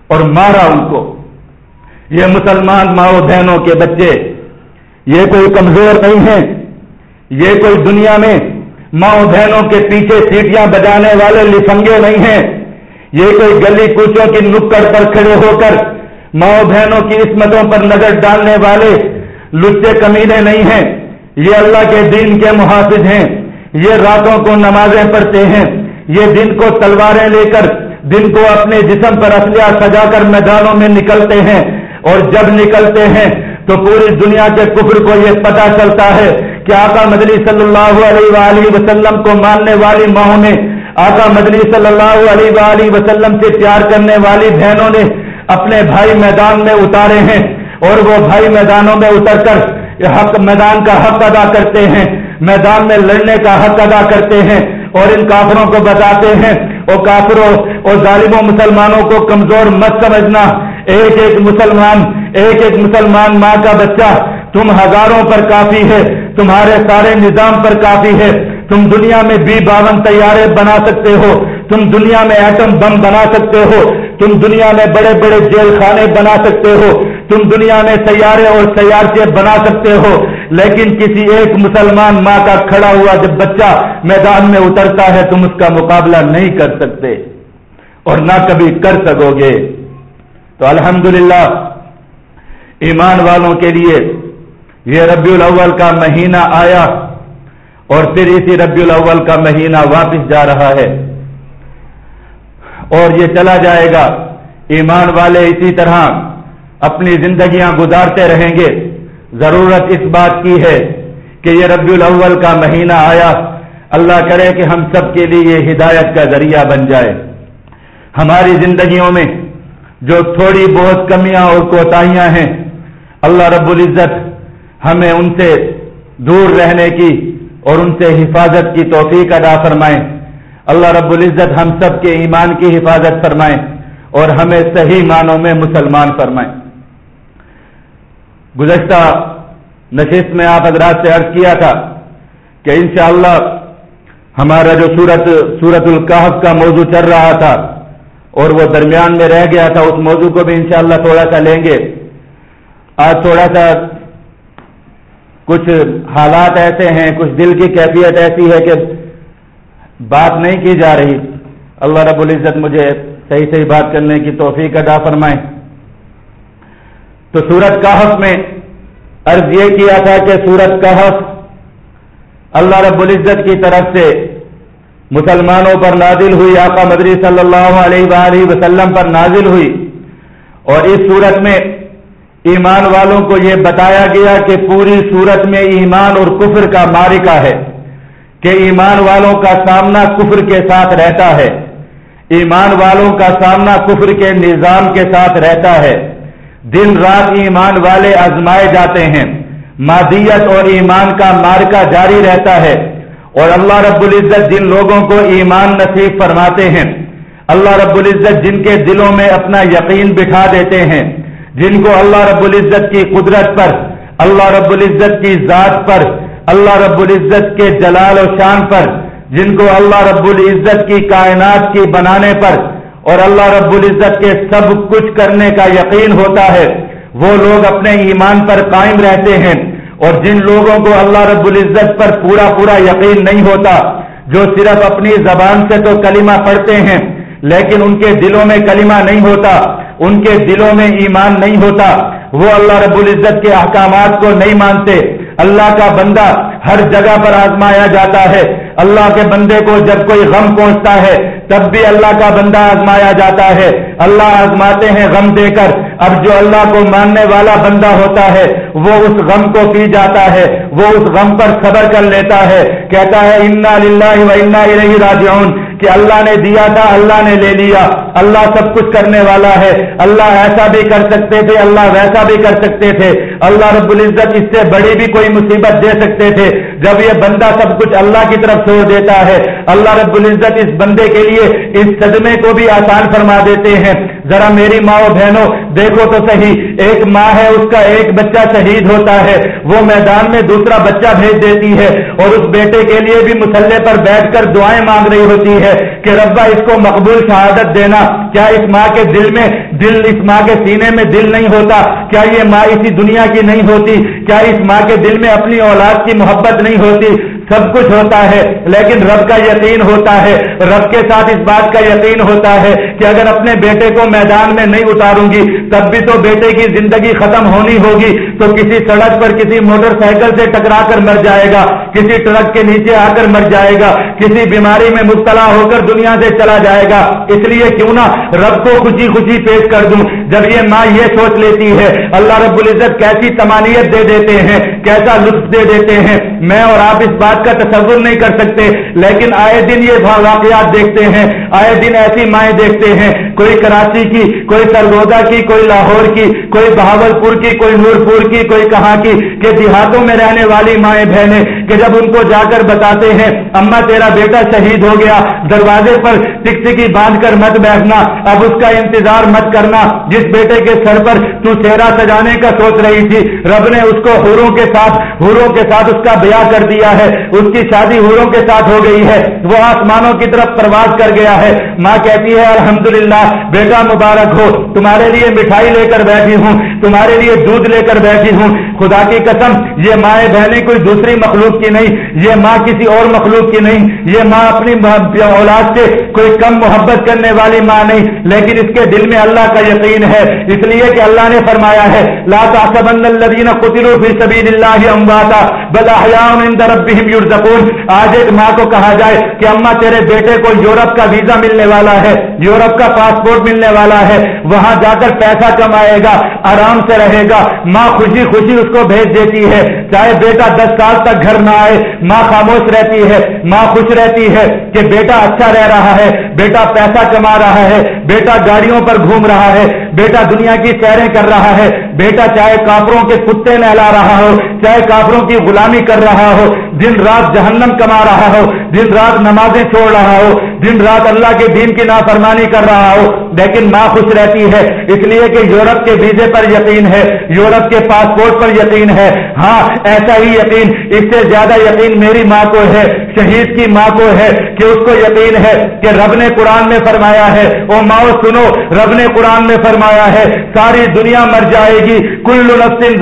اور مارا ان کو۔ یہ مسلمان ماؤ بہنوں کے بچے، یہ کوئی کمزور نہیں ہے یہ کوئی دنیا میں ماؤں بہنوں کے پیچھے سیٹیاں بجانے والے لفنگے نہیں ہیں۔ یہ کوئی گلی کوچوں کی نکڑ پر کھڑے ہو کر ماؤں بہنوں کی عصمتوں پر نظر ڈالنے والے لچے کمینے نہیں ہیں۔ یہ اللہ کے دین کے محافظ ہیں۔ یہ راتوں کو نمازیں پڑھتے ہیں۔ یہ دن کو تلواریں لے کر دن کو اپنے جسم پر اسلحہ سجا کر میدانوں میں نکلتے ہیں۔ اور جب نکلتے ہیں تو پوری دنیا کے کفر کو یہ پتا چلتا ہے کہ آقا مدنی صلی اللہ علیہ وآلہ وسلم کو ماننے والی ماہوں نے آقا مدنی صلی اللہ علیہ وآلہ وسلم سے پیار کرنے والی بہنوں نے اپنے بھائی میدان میں اتارے ہیں اور وہ بھائی میدانوں میں اتر کر حق میدان کا حق ادا کرتے ہیں، میدان میں لڑنے کا حق ادا کرتے ہیں اور ان کافروں کو بتاتے ہیں اور کافروں اور ظالموں، مسلمانوں کو کمزور مت سمجھنا۔ ایک ایک مسلمان، ایک ایک مسلمان ماں کا بچہ تم ہزاروں پر کافی ہے، تمہارے سارے نظام پر کافی ہے۔ تم دنیا میں بی باون تیارے بنا سکتے ہو، تم دنیا میں ایٹم بم بنا سکتے ہو، تم دنیا میں بڑے بڑے جیل خانے بنا سکتے ہو، تم دنیا میں سیارے اور سیارچے بنا سکتے ہو۔ لیکن کسی ایک مسلمان ماں کا کھڑا ہوا جب بچہ میدان میں اترتا ہے، تم اس کا مقابلہ نہیں کر سکتے اور نہ کبھی کر سکو گے۔ تو الحمدللہ، ایمان والوں کے لیے یہ ربیع الاول کا مہینہ آیا۔ اور پھر اسی ربیع الاول کا مہینہ واپس جا رہا ہے۔ اور یہ چلا جائے گا۔ ایمان والے اسی طرح اپنی زندگیاں گزارتے رہیں گے۔ ضرورت اس بات کی ہے کہ یہ ربیع الاول کا مہینہ آیا۔ اللہ کرے کہ ہم سب کے لیے یہ ہدایت کا ذریعہ بن جائے۔ ہماری زندگیوں میں جو تھوڑی بہت کمیاں اور کوتاہیاں ہیں، اللہ رب العزت ہمیں ان سے دور رہنے کی اور ان سے حفاظت کی توفیق ادا فرمائیں۔ اللہ رب العزت ہم سب کے ایمان کی حفاظت فرمائیں اور ہمیں صحیح معنوں میں مسلمان فرمائیں۔ گزشتہ نشست میں آپ حضرات سے عرض کیا تھا کہ انشاءاللہ ہمارا جو سورت سورت القحف کا موضوع چل رہا تھا اور وہ درمیان میں رہ گیا تھا، اس موضوع کو بھی انشاءاللہ تھوڑا سا لیں گے۔ آج تھوڑا سا کچھ حالات ایسے ہیں، کچھ دل کی کیفیت ایسی ہے کہ بات نہیں کی جا رہی۔ اللہ رب العزت مجھے صحیح صحیح بات کرنے کی توفیق ادا فرمائے۔ تو سورت کہف میں عرض یہ کیا تھا کہ سورت کہف اللہ رب العزت کی طرف سے مسلمانوں پر نازل ہوئی، آقا مدری صلی اللہ علیہ وآلہ وسلم پر نازل ہوئی۔ اور اس صورت میں ایمان والوں کو یہ بتایا گیا کہ پوری صورت میں ایمان اور کفر کا مارکا ہے، کہ ایمان والوں کا سامنا کفر کے ساتھ رہتا ہے، ایمان والوں کا سامنا کفر کے نظام کے ساتھ رہتا ہے۔ دن رات ایمان والے آزمائے جاتے ہیں، مادیت اور ایمان کا مارکا جاری رہتا ہے۔ اور اللہ رب العزت جن لوگوں کو ایمان نصیب فرماتے ہیں، اللہ رب العزت جن کے دلوں میں اپنا یقین بٹھا دیتے ہیں۔ جن کو اللہ رب العزت کی قدرت پر، اللہ رب العزت کی ذات پر، اللہ رب العزت کے جلال و شان پر، جن کو اللہ رب العزت کی کائنات کی بنانے پر اور اللہ رب العزت کے سب کچھ کرنے کا یقین ہوتا ہے، وہ لوگ اپنے ایمان پر قائم رہتے ہیں۔ اور جن لوگوں کو اللہ رب العزت پر پورا پورا یقین نہیں ہوتا، جو صرف اپنی زبان سے تو کلمہ پڑھتے ہیں، لیکن ان کے دلوں میں کلمہ نہیں ہوتا۔ ان کے دلوں میں ایمان نہیں ہوتا۔ وہ اللہ رب العزت کے احکامات کو نہیں مانتے۔ اللہ کا بندہ ہر جگہ پر آزمایا جاتا ہے۔ اللہ کے بندے کو جب کوئی غم پہنچتا ہے، تب بھی اللہ کا بندہ آزمایا جاتا ہے۔ اللہ آزماتے ہیں غم دے کر۔ اب جو اللہ کو ماننے والا بندہ ہوتا ہے، وہ اس غم کو پی جاتا ہے۔ وہ اس غم پر صبر کر لیتا ہے۔ کہتا ہے، انا للہ و انا الیہ راجعون کہ اللہ نے دیا تھا، اللہ نے لے لیا۔ اللہ سب کچھ کرنے والا ہے۔ اللہ ایسا بھی کر سکتے تھے، اللہ ویسا بھی کر سکتے تھے۔ اللہ رب العزت اس سے بڑی بھی کوئی مصیبت دے سکتے تھے۔ جب یہ بندہ سب کچھ اللہ کی طرف چھوڑ دیتا ہے، اللہ رب العزت اس بندے کے لیے اس صدمے کو بھی آسان فرما دیتے ہیں۔ ذرا میری ماں بہنوں، دیکھو تو صحیح ایک ماں ہے، اس کا ایک بچہ شہید ہوتا ہے۔ وہ میدان میں دوسرا بچہ بھیج دیتی ہے اور اس بیٹے کے لیے بھی مسلح پر بیٹھ کر دعائیں مانگ رہی ہوتی ہے کہ ربا، اس کو مقبول شہادت دینا۔ کیا اس ماں کے دل میں دل، اس ماں کے سینے میں دل نہیں ہوتا؟ کیا یہ ماں اسی دنیا کی نہیں ہوتی؟ کیا اس ماں کے دل میں اپنی اولاد کی محبت نہیں ہوتی؟ سب کچھ ہوتا ہے، لیکن رب کا یقین ہوتا ہے۔ رب کے ساتھ اس بات کا یقین ہوتا ہے کہ اگر اپنے بیٹے کو میدان میں نہیں اتاروں گی، تب بھی تو بیٹے کی زندگی ختم ہونی ہوگی۔ تو کسی سڑک پر کسی موٹر سائیکل سے ٹکرا کر مر جائے گا، کسی ٹرک کے نیچے آ کر مر جائے گا، کسی بیماری میں مبتلا ہو کر دنیا سے چلا جائے گا۔ اس لیے کیوں نہ رب کو خوشی خوشی پیش کر دوں۔ جب یہ ماں یہ سوچ لیتی ہے، اللہ رب العزت کیسی تمانیت دے دیتے ہیں، کیسا لطف دے دیتے ہیں۔ میں اور آپ اس بات کا تصور نہیں کر سکتے، لیکن آئے دن یہ واقعات دیکھتے ہیں، آئے دن ایسی مائیں دیکھتے ہیں۔ کوئی کراچی کی، کوئی سرگودا کی، کوئی لاہور کی، کوئی بہاول پور کی، کوئی نور پور کی، کوئی کہاں کی، کہ دیہاتوں میں رہنے والی مائیں بہنیں کہ جب ان کو جا کر بتاتے ہیں اما تیرا بیٹا شہید ہو گیا، دروازے پر ٹک ٹکی باندھ کر مت بیٹھنا، اب اس کا انتظار مت کرنا، جس بیٹے کے سر پر تو چہرہ سجانے کا سوچ رہی تھی۔ رب نے اس کو ہوروں کے ساتھ ہوروں کے ساتھ اس کا بیاہ کر دیا ہے۔ اس کی شادی ہوروں کے ساتھ ہو گئی ہے۔ وہ آسمانوں کی طرف پرواز کر گیا ہے۔ ماں کہتی ہے، الحمدللہ، بیٹا مبارک ہو۔ تمہارے لیے مٹھائی لے کر بیٹھی ہوں۔ تمہارے لیے دودھ لے کر بیٹھی ہوں۔ خدا کی قسم، یہ مائیں بہنیں کوئی دوسری مخلوق کی نہیں، یہ ماں کسی اور مخلوق کی نہیں، یہ ماں اپنی اولاد سے کوئی کم محبت کرنے والی ماں نہیں، لیکن اس کے دل میں اللہ کا یقین ہے۔ اس لیے کہ اللہ نے فرمایا ہے، لا الذين قتلوا في سبيل الله امواتا، بل احياء عند ربهم يرزقون آج ایک ماں کو کہا جائے کہ اما تیرے بیٹے کو یورپ کا ویزا ملنے والا ہے، یورپ کا پاسپورٹ ملنے والا ہے، وہاں جا کر پیسہ کمائے گا، آرام سے رہے گا۔ ماں خوشی خوشی اس کو بھیج دیتی ہے۔ چاہے بیٹا دس سال تک گھر نہ آئے، ماں خاموش رہتی ہے، ماں خوش رہتی ہے کہ بیٹا اچھا رہ رہا ہے، بیٹا پیسہ کما رہا ہے، بیٹا گاڑیوں پر گھوم رہا ہے۔ بیٹا دنیا کی سیریں کر رہا ہے۔ بیٹا چاہے کافروں کے کتے نہلا رہا ہو، چاہے کافروں کی غلامی کر رہا ہو، دن رات جہنم کما رہا ہو، دن رات نمازیں چھوڑ رہا ہو، دن رات اللہ کے دین کی نافرمانی کر رہا ہو، لیکن ماں خوش رہتی ہے۔ اس لیے کہ یورپ کے ویزے پر یقین ہے، یورپ کے پاسپورٹ پر یقین ہے۔ ہاں ایسا ہی یقین، اس سے زیادہ یقین میری ماں کو ہے، شہید کی ماں کو ہے کہ اس کو یقین ہے کہ رب نے قرآن میں فرمایا ہے۔ او ماں سنو، رب نے قرآن میں فرمایا ہے، ساری دنیا مر جائے گی۔ کل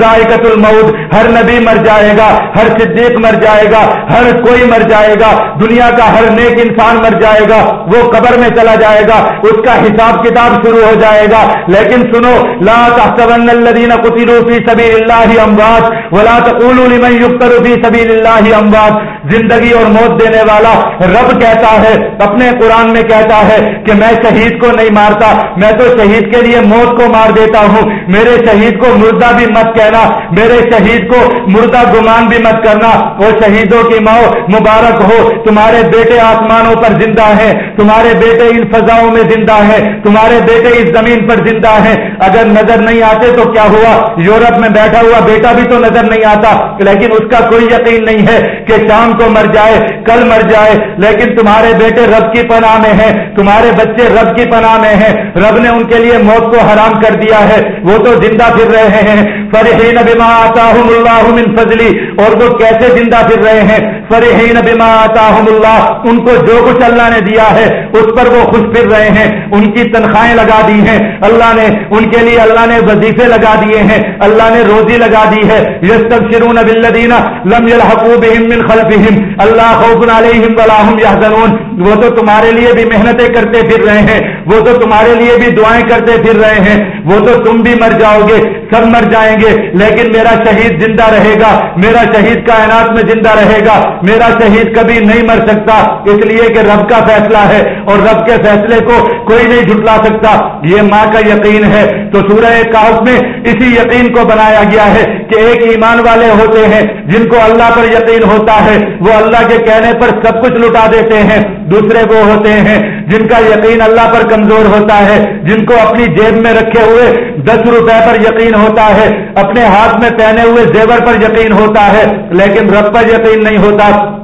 ذائقت الموت، ہر نبی مر جائے گا، ہر صدیق مر جائے گا، ہر کوئی مر جائے گا، دنیا کا ہر نیک انسان مر جائے گا، وہ قبر میں چلا جائے گا، اس کا حساب کتاب شروع ہو جائے گا۔ لیکن سنو، لا تحسبن الذين قتلوا في سبيل الله اموات ولا تقولوا لمن يقتل في سبيل الله اموات۔ زندگی اور موت دینے والا رب کہتا ہے، اپنے قرآن میں کہتا ہے کہ میں شہید کو نہیں مارتا، میں تو شہید کے لیے موت کو مار دیتا ہوں۔ میرے شہید کو مردہ بھی مت کہنا، میرے شہید کو مردہ گمان بھی مت کرنا۔ وہ شہیدوں کی ماں مبارک ہو۔ تمہارے بیٹے آسمانوں پر زندہ ہیں۔ تمہارے بیٹے ان فضاؤں میں زندہ ہیں۔ تمہارے بیٹے اس زمین پر زندہ ہیں۔ اگر نظر نہیں آتے تو کیا ہوا؟ یورپ میں بیٹھا ہوا بیٹا بھی تو نظر نہیں آتا۔ لیکن اس کا کوئی یقین نہیں ہے کہ شام کو مر جائے، کل مر جائے۔ لیکن تمہارے بیٹے رب کی پناہ میں ہیں۔ تمہارے بچے رب کی پناہ میں ہیں۔ رب نے ان کے لیے موت کو حرام کر دیا ہے، وہ تو زندہ پھر رہے ہیں۔ فرحین بما آتاہم اللہ من فضلی اور وہ کیسے زندہ پھر رہے ہیں؟ فرحین بما آتاہم اللہ ان کو جو کچھ اللہ نے دیا ہے، اس پر وہ خوش پھر رہے ہیں۔ ان کی تنخواہیں لگا دی ہیں۔ اللہ نے، ان کے لیے اللہ نے وظیفے لگا دیے ہیں۔ اللہ نے روزی لگا دی ہے۔ یستبشرون بالذین لم یلحقوا بهم من خلفهم اللہ خوف علیہم ولا هم يحزنون وہ تو تمہارے لیے بھی محنتیں کرتے پھر رہے ہیں۔ وہ تو تمہارے لیے بھی دعائیں کرتے پھر رہے ہیں۔ وہ تو تم بھی مر جاؤ گے، سب مر جائیں گے۔ لیکن میرا شہید زندہ رہے گا، میرا شہید کائنات میں زندہ رہے گا۔ میرا شہید کبھی نہیں مر سکتا۔ اس لیے کہ رب کا فیصلہ ہے اور رب کے فیصلے کو کوئی نہیں جھٹلا سکتا۔ یہ ماں کا یقین ہے۔ تو سورہ کاف میں اسی یقین کو بنایا گیا ہے کہ ایک ایمان والے ہوتے ہیں جن کو اللہ پر یقین ہوتا ہے۔ وہ اللہ کے کہنے پر سب کچھ لٹا دیتے ہیں۔ دوسرے وہ ہوتے ہیں جن کا یقین اللہ پر کمزور ہوتا ہے، جن کو اپنی جیب میں رکھے ہوئے دس روپے پر یقین ہوتا ہے، اپنے ہاتھ میں پہنے ہوئے زیور پر یقین ہوتا ہے، لیکن رب پر یقین نہیں ہوتا۔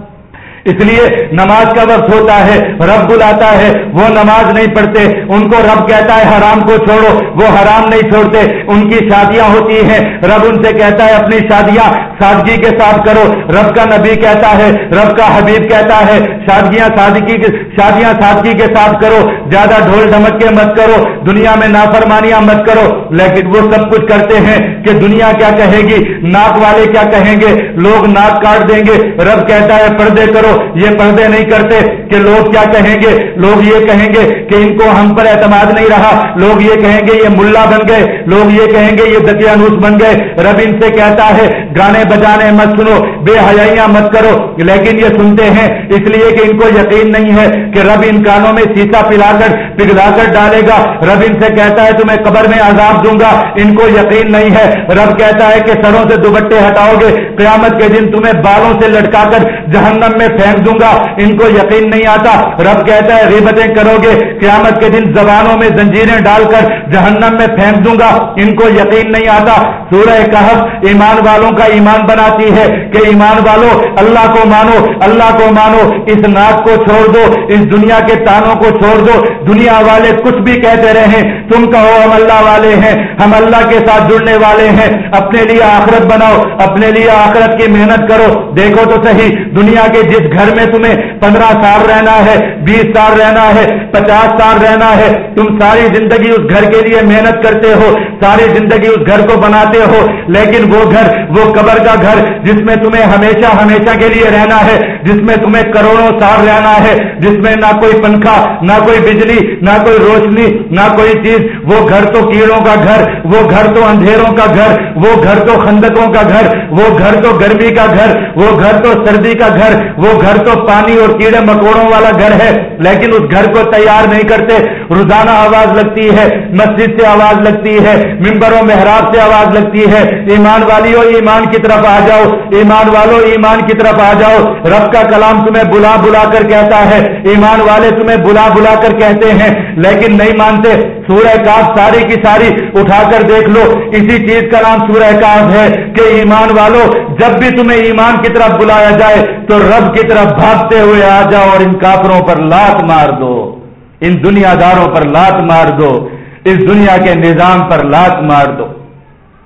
اس لیے نماز کا وقت ہوتا ہے، رب بلاتا ہے، وہ نماز نہیں پڑھتے، ان کو رب کہتا ہے حرام کو چھوڑو، وہ حرام نہیں چھوڑتے، ان کی شادیاں ہوتی ہیں، رب ان سے کہتا ہے اپنی شادیاں سادگی کے ساتھ کرو، رب کا نبی کہتا ہے، رب کا حبیب کہتا ہے، شادیاں سادگی شادیاں سادگی کے ساتھ کرو، زیادہ ڈھول ڈھمک کے مت کرو، دنیا میں نافرمانیاں مت کرو۔ لیکن وہ سب کچھ کرتے ہیں کہ دنیا کیا کہے گی، ناک والے کیا کہیں گے؟ لوگ ناک کاٹ دیں گے، رب کہتا ہے پردے کرو یہ پردے نہیں کرتے کہ لوگ کیا کہیں گے؟ لوگ یہ کہیں گے کہ ان کو ہم پر اعتماد نہیں رہا۔ لوگ یہ کہیں گے یہ ملا بن گئے۔ لوگ یہ کہیں گے یہ دقیانوس بن گئے۔ رب ان سے کہتا ہے، گانے بجانے مت سنو، بے حیاں مت کرو۔ لیکن یہ سنتے ہیں، اس لیے کہ ان کو یقین نہیں ہے کہ رب ان کانوں میں سیسا پلا کر پگلا کر ڈالے گا۔ رب ان سے کہتا ہے، تمہیں قبر میں عذاب دوں گا۔ ان کو یقین نہیں ہے۔ رب کہتا ہے کہ سروں سے دوبٹے ہٹاؤ گے۔ قیامت کے دن تمہیں بالوں سے لٹکا کر جہنم میں پھینک دوں گا، ان کو یقین نہیں آتا۔ رب کہتا ہے، غیبتیں کرو گے قیامت کے دن زبانوں میں زنجیریں ڈال کر جہنم میں پھینک دوں گا۔ ان کو یقین نہیں آتا۔ سورہ کہف ایمان والوں کا ایمان بناتی ہے کہ ایمان والو، اللہ کو مانو، اللہ کو مانو، اس ناک کو چھوڑ دو، اس دنیا کے تانوں کو چھوڑ دو۔ دنیا والے کچھ بھی کہتے رہے تم کہو ہم اللہ والے ہیں، ہم اللہ کے ساتھ جڑنے والے ہیں۔ اپنے لیے آخرت بناؤ، اپنے لیے آخرت کی محنت کرو۔ دیکھو تو صحیح، دنیا کے جس گھر میں تمہیں پندرہ سال رہنا ہے، بیس سال رہنا ہے، پچاس سال رہنا ہے۔ تم ساری زندگی اس گھر کے لیے محنت کرتے ہو، ساری زندگی اس گھر کو بناتے ہو۔ لیکن وہ گھر، وہ قبر کا گھر جس میں تمہیں ہمیشہ ہمیشہ کے لیے رہنا ہے، جس میں تمہیں کروڑوں سال رہنا ہے، جس میں نہ کوئی پنکھا، نہ کوئی بجلی، نہ کوئی روشنی، نہ کوئی چیز۔ وہ گھر تو کیڑوں کا گھر، وہ گھر تو اندھیروں کا گھر، وہ گھر تو خندقوں کا گھر، وہ گھر تو گرمی کا گھر، وہ گھر تو سردی کا گھر، وہ گھر تو پانی اور کیڑے مکوڑوں والا گھر ہے، لیکن اس گھر کو تیار نہیں کرتے۔ روزانہ آواز لگتی ہے، مسجد سے آواز لگتی ہے ممبروں محراب سے آواز لگتی ہے۔ ایمان والیوں ایمان کی طرف آ جاؤ۔ ایمان والوں ایمان کی طرف آ جاؤ۔ رب کا کلام تمہیں بلا بلا کر کہتا ہے۔ ایمان والے تمہیں بلا بلا کر کہتے ہیں، لیکن نہیں مانتے۔ سورہ کاف ساری کی ساری اٹھا کر دیکھ لو۔ اسی چیز کا نام سورہ کاف ہے کہ ایمان والوں جب بھی تمہیں ایمان کی طرف بلایا جائے، تو رب کی طرف بھاگتے ہوئے آ جاؤ اور ان کافروں پر لات مار دو، ان دنیا داروں پر لات مار دو، اس دنیا کے نظام پر لات مار دو۔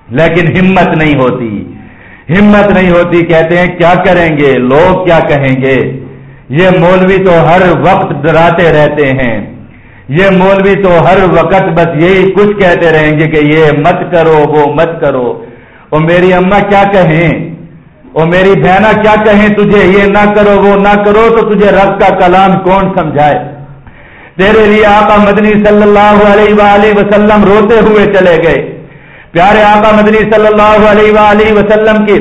لیکن ہمت نہیں ہوتی۔ ہمت نہیں ہوتی، کہتے ہیں، کیا کریں گے؟ لوگ کیا کہیں گے؟ یہ مولوی تو ہر وقت ڈراتے رہتے ہیں۔ یہ مولوی تو ہر وقت بس یہی کچھ کہتے رہیں گے کہ یہ مت کرو، وہ مت کرو۔ اور میری اما کیا کہیں؟ اور میری بہنا کیا کہیں تجھے یہ نہ کرو وہ نہ کرو تو تجھے رب کا کلام کون سمجھائے؟ تیرے لیے آقا مدنی صلی اللہ علیہ وآلہ وسلم روتے ہوئے چلے گئے۔ پیارے آقا مدنی صلی اللہ علیہ وآلہ وسلم کی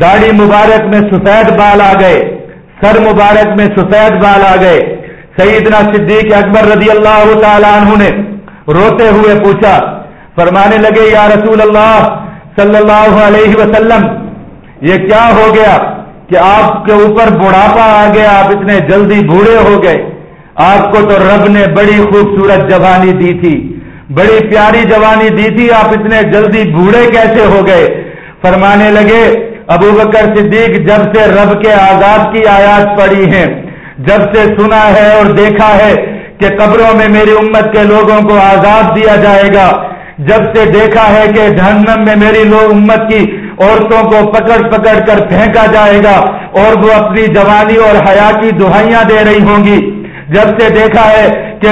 داڑھی مبارک میں سفید بال آ گئے۔ سر مبارک میں سفید بال آ گئے۔ سیدنا صدیق اکبر رضی اللہ تعالیٰ عنہ نے روتے ہوئے پوچھا، فرمانے لگے، یا رسول اللہ صلی اللہ علیہ وسلم یہ کیا ہو گیا کہ آپ کے اوپر بڑھاپا آ گیا، آپ اتنے جلدی بوڑھے ہو گئے۔ آپ کو تو رب نے بڑی خوبصورت جوانی دی تھی، بڑی پیاری جوانی دی تھی، آپ اتنے جلدی بوڑھے کیسے ہو گئے؟ فرمانے لگے، ابو بکر صدیق جب سے رب کے آزاد کی آیات پڑی ہیں، جب سے سنا ہے اور دیکھا ہے کہ قبروں میں میری امت کے لوگوں کو آزاد دیا جائے گا، جب سے دیکھا ہے کہ جہنم میں میری لوگ امت کی عورتوں کو پکڑ پکڑ کر پھینکا جائے گا اور وہ اپنی جوانی اور حیا کی دہائیاں دے رہی ہوں گی۔ جب سے دیکھا ہے کہ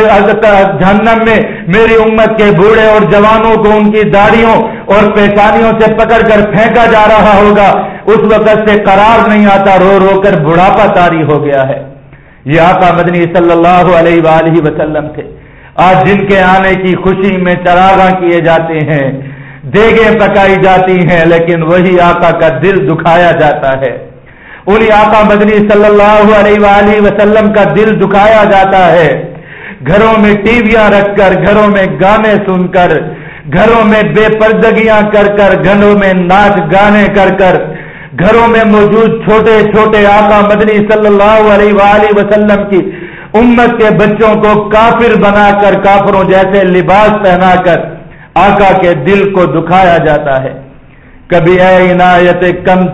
جہنم میں میری امت کے بوڑھے اور جوانوں کو ان کی داڑیوں اور پیشانیوں سے پکڑ کر پھینکا جا رہا ہوگا، اس وقت سے قرار نہیں آتا، رو رو کر بڑھاپا تاری ہو گیا ہے۔ یہ آقا مدنی صلی اللہ علیہ وآلہ وسلم تھے۔ آج جن کے آنے کی خوشی میں چراغاں کیے جاتے ہیں دیگیں پکائی جاتی ہیں، لیکن وہی آقا کا دل دکھایا جاتا ہے۔ انہی آقا مدنی صلی اللہ علیہ وآلہ وسلم کا دل دکھایا جاتا ہے۔ گھروں میں ٹی ویاں رکھ کر، گھروں میں گانے سن کر، گھروں میں بے پردگیاں کر کر، گھروں میں ناچ گانے کر کر، گھروں میں موجود چھوٹے چھوٹے آقا مدنی صلی اللہ علیہ وآلہ وسلم کی امت کے بچوں کو کافر بنا کر، کافروں جیسے لباس پہنا کر آقا کے دل کو دکھایا جاتا ہے۔ کبھی اے عنایت کم،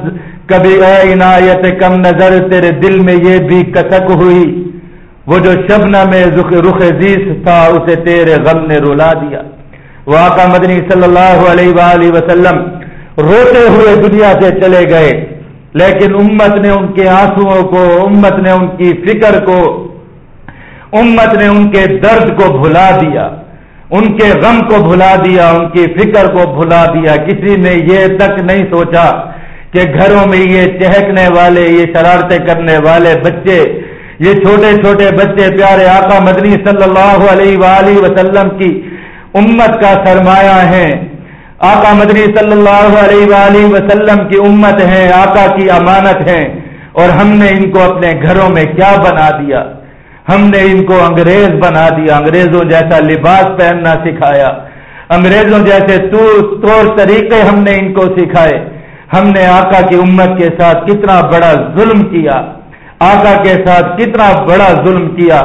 کبھی اے عنایت کم نظر تیرے دل میں یہ بھی کسک ہوئی۔ وہ جو شبنا میں رخ عزیز تھا، اسے تیرے غم نے رلا دیا۔ وہ آقا مدنی صلی اللہ علیہ وآلہ وسلم روتے ہوئے دنیا سے چلے گئے۔ لیکن امت نے ان کے آنسو کو، امت نے ان کی فکر کو، امت نے ان کے درد کو بھلا دیا۔ ان کے غم کو بھلا دیا، ان کی فکر کو بھلا دیا۔ کسی نے یہ تک نہیں سوچا کہ گھروں میں یہ چہکنے والے، یہ شرارتیں کرنے والے بچے، یہ چھوٹے چھوٹے بچے پیارے آقا مدنی صلی اللہ علیہ وآلہ وسلم کی امت کا سرمایہ ہیں۔ آقا مدنی صلی اللہ علیہ وآلہ وسلم کی امت ہیں، آقا کی امانت ہیں۔ اور ہم نے ان کو اپنے گھروں میں کیا بنا دیا؟ ہم نے ان کو انگریز بنا دیا، انگریزوں جیسا لباس پہننا سکھایا۔ انگریزوں جیسے طور طریقے ہم نے ان کو سکھائے۔ ہم نے آقا کی امت کے ساتھ کتنا بڑا ظلم کیا۔ آقا کے ساتھ کتنا بڑا ظلم کیا۔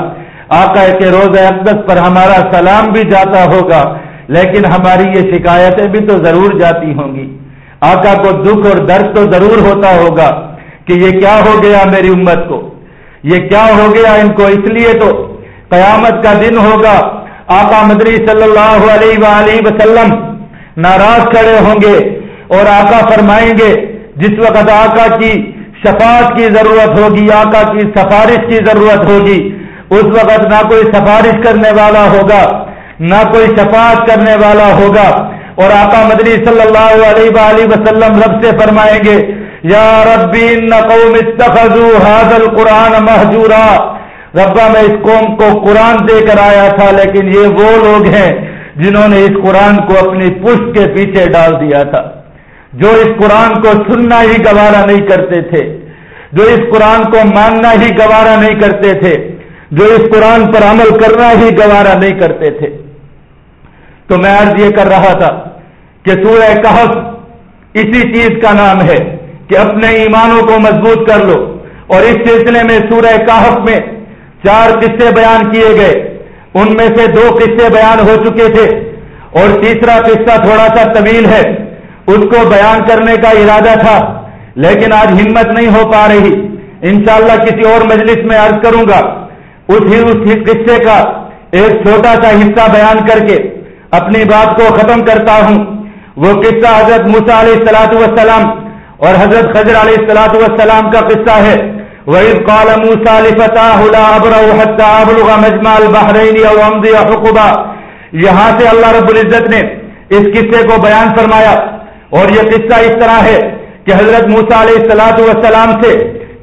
آقا کے روز اقدس پر ہمارا سلام بھی جاتا ہوگا، لیکن ہماری یہ شکایتیں بھی تو ضرور جاتی ہوں گی۔ آقا کو دکھ اور درد تو ضرور ہوتا ہوگا کہ یہ کیا ہو گیا میری امت کو۔ یہ کیا ہو گیا ان کو؟ اس لیے تو قیامت کا دن ہوگا۔ آقا مدری صلی اللہ علیہ وآلہ وسلم ناراض کھڑے ہوں گے اور آقا فرمائیں گے، جس وقت آقا کی شفاعت کی ضرورت ہوگی، آقا کی سفارش کی ضرورت ہوگی، اس وقت نہ کوئی سفارش کرنے والا ہوگا، نہ کوئی شفاعت کرنے والا ہوگا۔ اور آقا مدنی صلی اللہ علیہ وآلہ وسلم رب سے فرمائیں گے یا ربی ان قوم اتخذوا هذا القرآن محجورا ربا، میں اس قوم کو قرآن دے کر آیا تھا، لیکن یہ وہ لوگ ہیں جنہوں نے اس قرآن کو اپنی پشت کے پیچھے ڈال دیا تھا، جو اس قرآن کو سننا ہی گوارا نہیں کرتے تھے، جو اس قرآن کو ماننا ہی گوارا نہیں کرتے تھے، جو اس قرآن پر عمل کرنا ہی گوارا نہیں کرتے تھے۔ تو میں عرض یہ کر رہا تھا کہ سورہ کہف اسی چیز کا نام ہے۔ کہ اپنے ایمانوں کو مضبوط کر لو۔ اور اس سلسلے میں سورہ کاہف میں چار قصے بیان کیے گئے۔ ان میں سے دو قصے بیان ہو چکے تھے۔ اور تیسرا قصہ تھوڑا سا طویل ہے۔ اس کو بیان کرنے کا ارادہ تھا، لیکن آج ہمت نہیں ہو پا رہی۔ انشاءاللہ کسی اور مجلس میں عرض کروں گا۔ اس ہی اس قصے کا ایک چھوٹا سا حصہ بیان کر کے اپنی بات کو ختم کرتا ہوں۔ وہ قصہ حضرت موسا علیہ السلاط والسلام اور حضرت خضر علیہ السلاۃ والسلام کا قصہ ہے۔ وَإِذْ قَالَ مُوسَى لِفَتَاهُ لَا أَبْرَحُ حَتَّى أَبْلُغَ مَجْمَعَ الْبَحْرَيْنِ أَوْ أَمْضِيَ حُقُبًا۔ یہاں سے اللہ رب العزت نے اس قصے کو بیان فرمایا۔ اور یہ قصہ اس طرح ہے کہ حضرت موسیٰ علیہ السلاۃ والسلام سے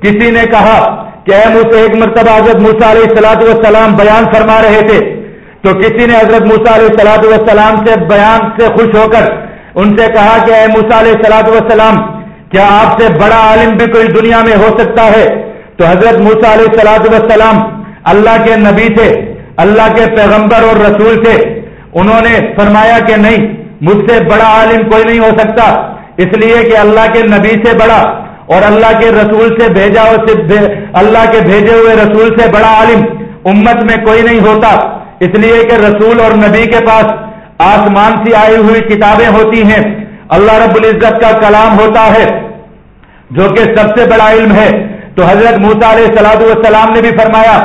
کسی نے کہا کہ اے موسیٰ، ایک مرتبہ حضرت موسیٰ علیہ السلاۃ والسلام بیان فرما رہے تھے۔ تو کسی نے حضرت موسیٰ علیہ السلاۃ والسلام سے بیان سے خوش ہو کر ان سے کہا کہ اے موسیٰ علیہ السلاۃ والسلام کیا آپ سے بڑا عالم بھی کوئی دنیا میں ہو سکتا ہے؟ تو حضرت موسا علیہ سلاۃ وسلام اللہ کے نبی تھے، اللہ کے پیغمبر اور رسول تھے۔ انہوں نے فرمایا کہ نہیں، مجھ سے بڑا عالم کوئی نہیں ہو سکتا۔ اس لیے کہ اللہ کے نبی سے بڑا اور اللہ کے رسول سے بھیجا اللہ کے بھیجے ہوئے رسول سے بڑا عالم امت میں کوئی نہیں ہوتا۔ اس لیے کہ رسول اور نبی کے پاس آسمان سے آئی ہوئی کتابیں ہوتی ہیں۔ اللہ رب العزت کا کلام ہوتا ہے، جو کہ سب سے بڑا علم ہے۔ تو حضرت موسا علیہ سلاد والسلام نے بھی فرمایا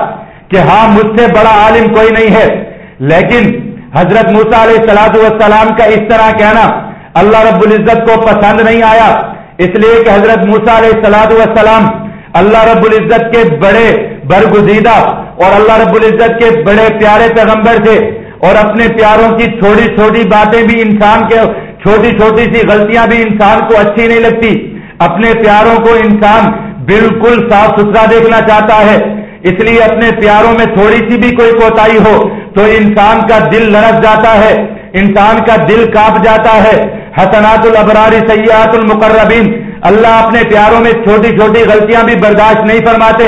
کہ ہاں مجھ سے بڑا عالم کوئی نہیں ہے۔ لیکن حضرت موسا علیہ سلاد والسلام کا اس طرح کہنا اللہ رب العزت کو پسند نہیں آیا۔ اس لیے کہ حضرت موسا علیہ سلاد والسلام اللہ رب العزت کے بڑے برگزیدہ اور اللہ رب العزت کے بڑے پیارے پیغمبر تھے اور اپنے پیاروں کی چھوٹی چھوٹی باتیں بھی انسان کے چھوٹی چھوٹی سی غلطیاں بھی انسان کو اچھی نہیں لگتی۔ اپنے پیاروں کو انسان بالکل صاف ستھرا دیکھنا چاہتا ہے۔ اس لیے اپنے پیاروں میں تھوڑی سی بھی کوئی کوتا ہو تو انسان کا دل لڑک جاتا ہے۔ انسان کا دل کاپ جاتا ہے۔ حسنات الابراری سیاحت المقربین۔ اللہ اپنے پیاروں میں چھوٹی چھوٹی غلطیاں بھی برداشت نہیں فرماتے۔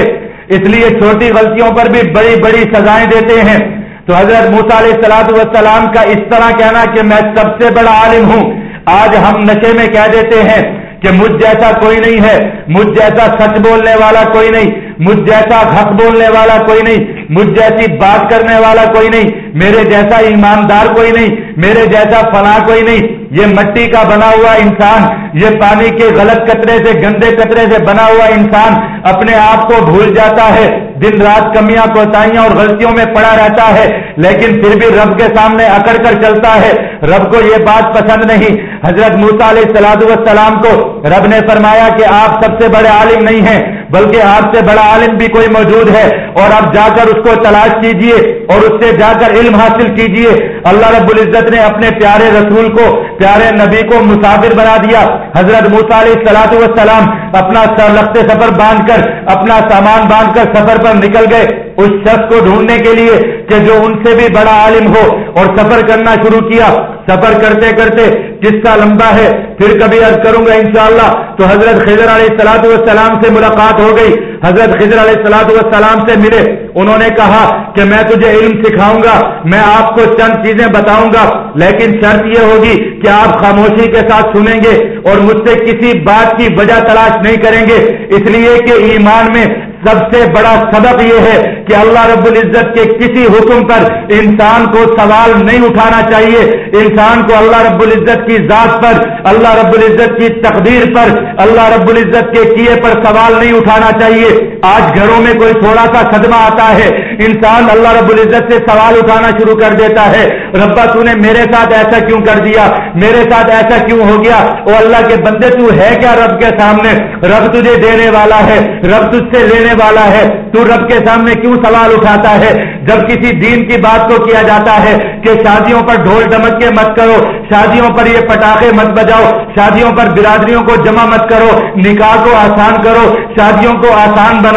اس لیے چھوٹی غلطیوں پر بھی بڑی بڑی سزائیں دیتے ہیں۔ تو حضرت موسا علیہ السلاط والسلام کا اس طرح کہنا کہ میں سب سے بڑا عالم ہوں۔ آج ہم نشے میں کہہ دیتے ہیں کہ مجھ جیسا کوئی نہیں ہے، مجھ جیسا سچ بولنے والا کوئی نہیں۔ مجھ جیسا حق بولنے والا کوئی نہیں، مجھ جیسی بات کرنے والا کوئی نہیں، میرے جیسا ایماندار کوئی نہیں، میرے جیسا فلاں کوئی نہیں۔ یہ مٹی کا بنا ہوا انسان، یہ پانی کے غلط کترے سے، گندے کترے سے بنا ہوا انسان اپنے آپ کو بھول جاتا ہے۔ دن رات کمیاں، کوتاہیاں اور غلطیوں میں پڑا رہتا ہے، لیکن پھر بھی رب کے سامنے اکڑ کر چلتا ہے۔ رب کو یہ بات پسند نہیں۔ حضرت موسا علیہ سلاد والسلام کو رب نے فرمایا کہ آپ سب سے بڑے عالم نہیں ہیں۔ بلکہ آپ سے بڑا عالم بھی کوئی موجود ہے اور آپ جا کر اس کو تلاش کیجیے اور اس سے جا کر علم حاصل کیجیے۔ اللہ رب العزت نے اپنے پیارے رسول کو، پیارے نبی کو مسافر بنا دیا۔ حضرت علیہ سلاط والسلام اپنا لگتے سفر باندھ کر، اپنا سامان باندھ کر سفر پر نکل گئے۔ اس شخص کو ڈھونڈنے کے لیے کہ جو ان سے بھی بڑا عالم ہو اور سفر کرنا شروع کیا۔ سفر کرتے کرتے قصہ لمبا ہے، پھر کبھی عرض کروں گا انشاءاللہ تو حضرت خضر علیہ السلاط والسلام سے ملاقات ہو گئی۔ حضرت خضر علیہ السلاط والسلام سے ملے۔ انہوں نے کہا کہ میں تجھے علم سکھاؤں گا، میں آپ کو چند چیزیں بتاؤں گا، لیکن شرط یہ ہوگی کہ آپ خاموشی کے ساتھ سنیں گے اور مجھ سے کسی بات کی وجہ تلاش نہیں کریں گے۔ اس لیے کہ ایمان میں سب سے بڑا سبق یہ ہے کہ اللہ رب العزت کے کسی حکم پر انسان کو سوال نہیں اٹھانا چاہیے۔ انسان کو اللہ رب العزت کی ذات پر، اللہ رب العزت کی تقدیر پر، اللہ رب العزت کے کیے پر سوال نہیں اٹھانا چاہیے۔ آج گھروں میں کوئی تھوڑا سا صدمہ آتا ہے، انسان اللہ رب العزت سے سوال اٹھانا شروع کر دیتا ہے، ربا تو نے میرے ساتھ ایسا کیوں کر دیا؟ میرے ساتھ ایسا کیوں ہو گیا؟ وہ اللہ کے بندے تو ہے کیا رب کے سامنے؟ رب تجھے دینے والا ہے، رب تجھ سے لینے والا ہے، تو رب کے سامنے کیوں سوال اٹھاتا ہے؟ جب کسی دین کی بات کو کیا جاتا ہے کہ شادیوں پر ڈھول ڈمک کے مت کرو، شادیوں پر یہ پٹاخے مت بجاؤ، شادیوں پر برادریوں کو جمع مت کرو، نکاح کو آسان کرو، شادیوں کو آسان بناؤ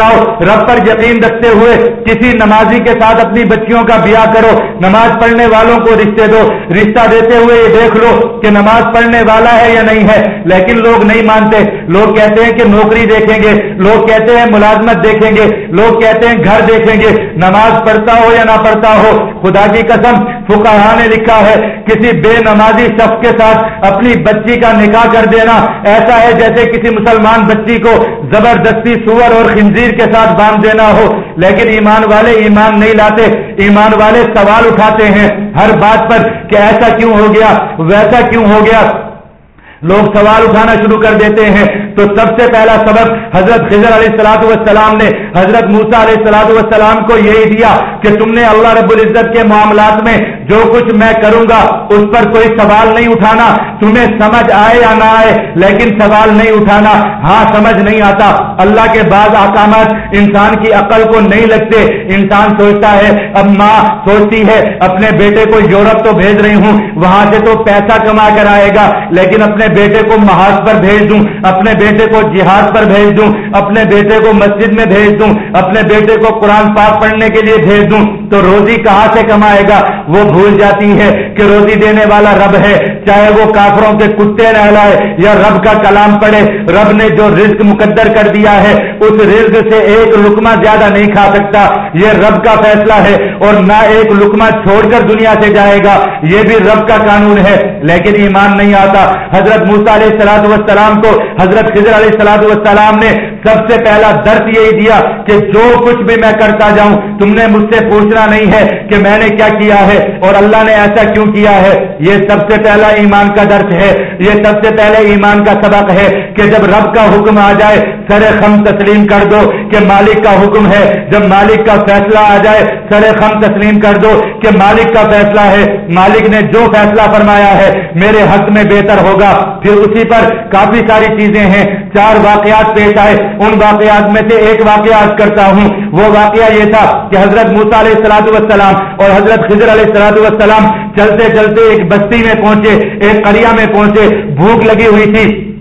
رب پر یقین رکھتے ہوئے کسی نمازی کے ساتھ اپنی بچیوں کا بیاہ کرو، نماز پڑھنے والوں کو رشتے دو، رشتہ دیتے ہوئے یہ دیکھ لو کہ نماز پڑھنے والا ہے یا نہیں ہے۔ لیکن لوگ نہیں مانتے۔ لوگ کہتے ہیں کہ نوکری دیکھیں گے، لوگ کہتے ہیں ملازمت دیکھیں گے، لوگ کہتے ہیں گھر دیکھیں گے۔ نماز پڑھتا ہو یا نہ پڑھتا ہو، خدا کی قسم فکا نے لکھا ہے، کسی بے نمازی شخص کے ساتھ اپنی بچی کا نکاح کر دینا ایسا ہے جیسے کسی مسلمان بچی کو زبردستی سور اور خنزیر کے ساتھ باندھ دینا ہو، لیکن ایمان والے ایمان نہیں لاتے، ایمان والے سوال اٹھاتے ہیں ہر بات پر کہ ایسا کیوں ہو گیا، ویسا کیوں ہو گیا؟ لوگ سوال اٹھانا شروع کر دیتے ہیں تو سب سے پہلا سبق حضرت خضر علیہ السلاط والسلام نے، حضرت موسا علیہ السلاط والسلام کو یہی دیا کہ تم نے اللہ رب العزت کے معاملات میں جو کچھ میں کروں گا، اس پر کوئی سوال نہیں اٹھانا۔ تمہیں سمجھ آئے یا نہ آئے، لیکن سوال نہیں اٹھانا۔ ہاں سمجھ نہیں آتا۔ اللہ کے بعض احکامات انسان کی عقل کو نہیں لگتے۔ انسان سوچتا ہے، اب ماں سوچتی ہے، اپنے بیٹے کو یورپ تو بھیج رہی ہوں، وہاں سے تو پیسہ کما کر آئے گا، لیکن اپنے بیٹے کو محاذ پر بھیج دوں، اپنے بیٹے کو جہاد پر بھیج دوں، اپنے بیٹے کو مسجد میں بھیج دوں، اپنے بیٹے کو قرآن پاک پڑھنے کے لیے بھیج دوں، تو روزی کہاں سے کمائے گا؟ وہ بھول جاتی ہے کہ روزی دینے والا رب ہے، چاہے وہ کافروں کے کتے نہلائے یا رب کا کلام پڑھے۔ رب نے جو رزق مقدر کر دیا ہے، اس رزق سے ایک لکما زیادہ نہیں کھا سکتا۔ یہ رب کا فیصلہ ہے اور نہ ایک لکما چھوڑ کر دنیا سے جائے گا۔ یہ بھی رب کا قانون ہے، لیکن ایمان نہیں آتا۔ حضرت موسا علیہ السلاط والسلام کو حضرت خضر علیہ السلاط والسلام نے سب سے پہلا درد یہی دیا کہ جو کچھ بھی میں کرتا جاؤں، تم نے مجھ سے پوچھنا نہیں ہے کہ میں نے کیا کیا ہے اور اللہ نے ایسا کیوں کیا ہے؟ یہ سب سے پہلا ایمان کا درد ہے۔ یہ سب سے پہلے ایمان کا سبق ہے کہ جب رب کا حکم آ جائے، سر خم تسلیم کر دو کہ مالک کا حکم ہے۔ جب مالک کا فیصلہ آ جائے، سر خم تسلیم کر دو کہ مالک کا فیصلہ ہے۔ مالک نے جو فیصلہ فرمایا ہے، میرے حق میں بہتر ہوگا۔ پھر اسی پر کافی ساری چیزیں ہیں۔ چار واقعات پیش آئے، ان واقعات میں سے ایک واقعات کرتا ہوں۔ وہ واقعہ یہ تھا کہ حضرت موسا علیہ السلاط والسلام اور حضرت خضر علیہ السلاط والسلام چلتے چلتے ایک بستی میں پہنچے، ایک کریا میں پہنچے، بھوک لگی ہوئی تھی۔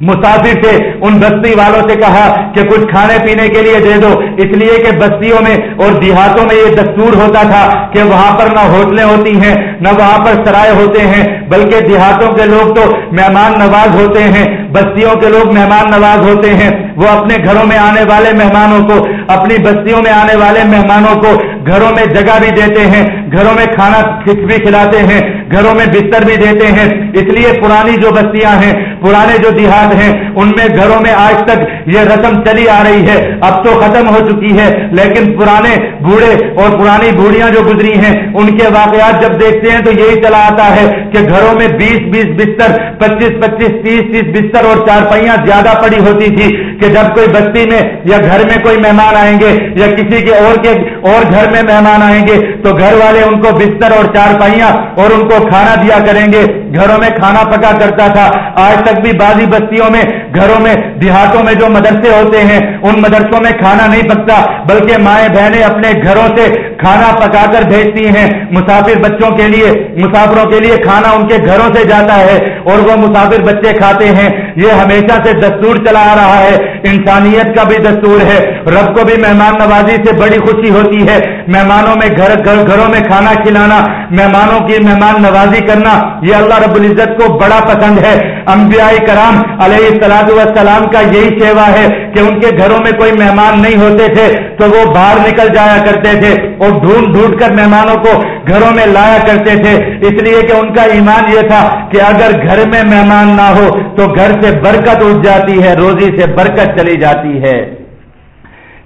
مسافر سے ان بستی والوں سے کہا کہ کچھ کھانے پینے کے لیے دے دو۔ اس لیے کہ بستیوں میں اور دیہاتوں میں یہ دستور ہوتا تھا کہ وہاں پر نہ ہوٹلیں ہوتی ہیں، نہ وہاں پر سرائے ہوتے ہیں، بلکہ دیہاتوں کے لوگ تو مہمان نواز ہوتے ہیں۔ بستیوں کے لوگ مہمان نواز ہوتے ہیں۔ وہ اپنے گھروں میں آنے والے مہمانوں کو، اپنی بستیوں میں آنے والے مہمانوں کو گھروں میں جگہ بھی دیتے ہیں، گھروں میں کھانا بھی کھلاتے ہیں، گھروں میں بستر بھی دیتے ہیں۔ اس لیے پرانی جو بستیاں ہیں پرانے جو دیہات ہیں، ان میں گھروں میں آج تک یہ رسم چلی آ رہی ہے۔ اب تو ختم ہو چکی ہے، لیکن پرانے بوڑھے اور پرانی بوڑھیاں جو گزری ہیں، ان کے واقعات جب دیکھتے ہیں تو یہی چلا آتا ہے کہ گھروں میں بیس بیس بستر، پچیس پچیس تیس تیس بستر اور چار پہیاں زیادہ پڑی ہوتی تھی کہ جب کوئی بستی میں یا گھر میں کوئی مہمان آئیں گے یا کسی کے اور کے اور گھر میں مہمان آئیں گے تو گھر والے ان کو بستر اور چار پہیاں اور ان کو کھانا دیا کریں گے۔ گھروں میں کھانا پکا کرتا تھا۔ آج تک بھی بازی بستیوں میں، گھروں میں، دیہاتوں میں جو مدرسے ہوتے ہیں، ان مدرسوں میں کھانا نہیں پکتا، بلکہ مائیں بہنیں اپنے گھروں سے کھانا پکا کر بھیجتی ہیں۔ مسافر بچوں کے لیے، مسافروں کے لیے کھانا ان کے گھروں سے جاتا ہے اور وہ مسافر بچے کھاتے ہیں۔ یہ ہمیشہ سے دستور چلا آ رہا ہے۔ انسانیت کا بھی دستور ہے۔ رب کو بھی مہمان نوازی سے بڑی خوشی ہوتی ہے۔ مہمانوں میں گھر گھروں میں کھانا کھلانا، مہمانوں کی مہمان نوازی کرنا، یہ اللہ رب العزت کو بڑا پسند ہے۔ انبیاء کرام علیہ السلاد والسلام کا یہی سیوا ہے کہ ان کے گھروں میں کوئی مہمان نہیں ہوتے تھے، تو وہ باہر نکل جایا کرتے تھے اور ڈھونڈ ڈھونڈ کر مہمانوں کو گھروں میں لایا کرتے تھے۔ اس لیے کہ ان کا ایمان یہ تھا کہ اگر گھر میں مہمان نہ ہو تو گھر سے برکت اٹھ جاتی ہے، روزی سے برکت چلی جاتی ہے۔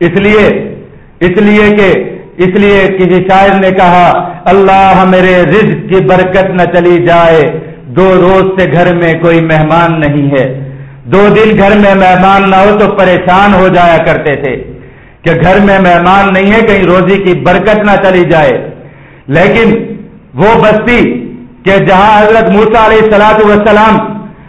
اس لیے اس لیے کہ، اس لیے کسی شاعر نے کہا، اللہ میرے رزق کی برکت نہ چلی جائے، دو روز سے گھر میں کوئی مہمان نہیں ہے۔ دو دن گھر میں مہمان نہ ہو تو پریشان ہو جایا کرتے تھے کہ گھر میں مہمان نہیں ہے، کہیں روزی کی برکت نہ چلی جائے۔ لیکن وہ بستی کہ جہاں حضرت موسا علیہ سلاط وسلام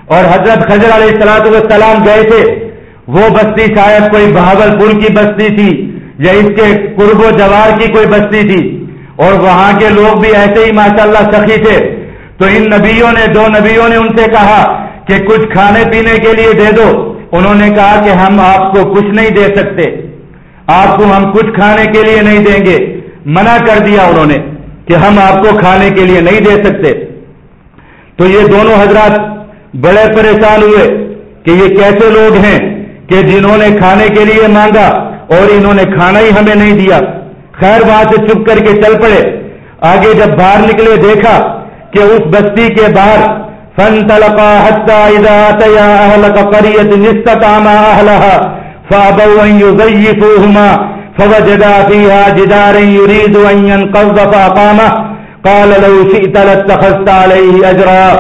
اور حضرت خضر علیہ سلاط وسلام گئے تھے، وہ بستی شاید کوئی بہاول پور کی بستی تھی یا اس کے قرب و جوار کی کوئی بستی تھی۔ اور وہاں کے لوگ بھی ایسے ہی ماشاء اللہ سخی تھے۔ تو ان نبیوں نے، دو نبیوں نے ان سے کہا کہ کچھ کھانے پینے کے لیے دے دو۔ انہوں نے کہا کہ ہم آپ کو کچھ نہیں دے سکتے۔ آپ کو ہم کچھ کھانے کے لیے نہیں دیں گے۔ منع کر دیا انہوں نے کہ ہم آپ کو کھانے کے لیے نہیں دے سکتے۔ تو یہ دونوں حضرات بڑے پریشان ہوئے کہ یہ کیسے لوگ ہیں کہ جنہوں نے کھانے کے لیے مانگا اور انہوں نے کھانا ہی ہمیں نہیں دیا۔ خیر وہاں سے چپ کر کے چل پڑے۔ آگے جب باہر نکلے دیکھا کہ اس بستی کے باہر فن تلقا فوجدا فيها جدارا يريد أن ينقض فأقامه. قال لو شئت لاتخذت عليه أجرا.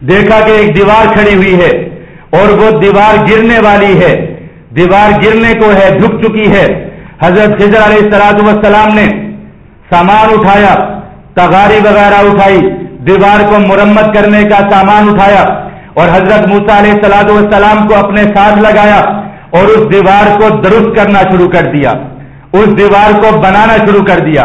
دیکھا کہ ایک دیوار کھڑی ہوئی ہے اور وہ دیوار گرنے والی ہے۔ دیوار گرنے کو ہے جھک چکی ہے۔ حضرت خضر علیہ السلاط وسلام نے سامان اٹھایا، تغاری وغیرہ اٹھائی۔ دیوار کو مرمت کرنے کا سامان اٹھایا اور حضرت موسا علیہ السلاط والسلام کو اپنے ساتھ لگایا اور اس دیوار کو درست کرنا شروع کر دیا، اس دیوار کو بنانا شروع کر دیا۔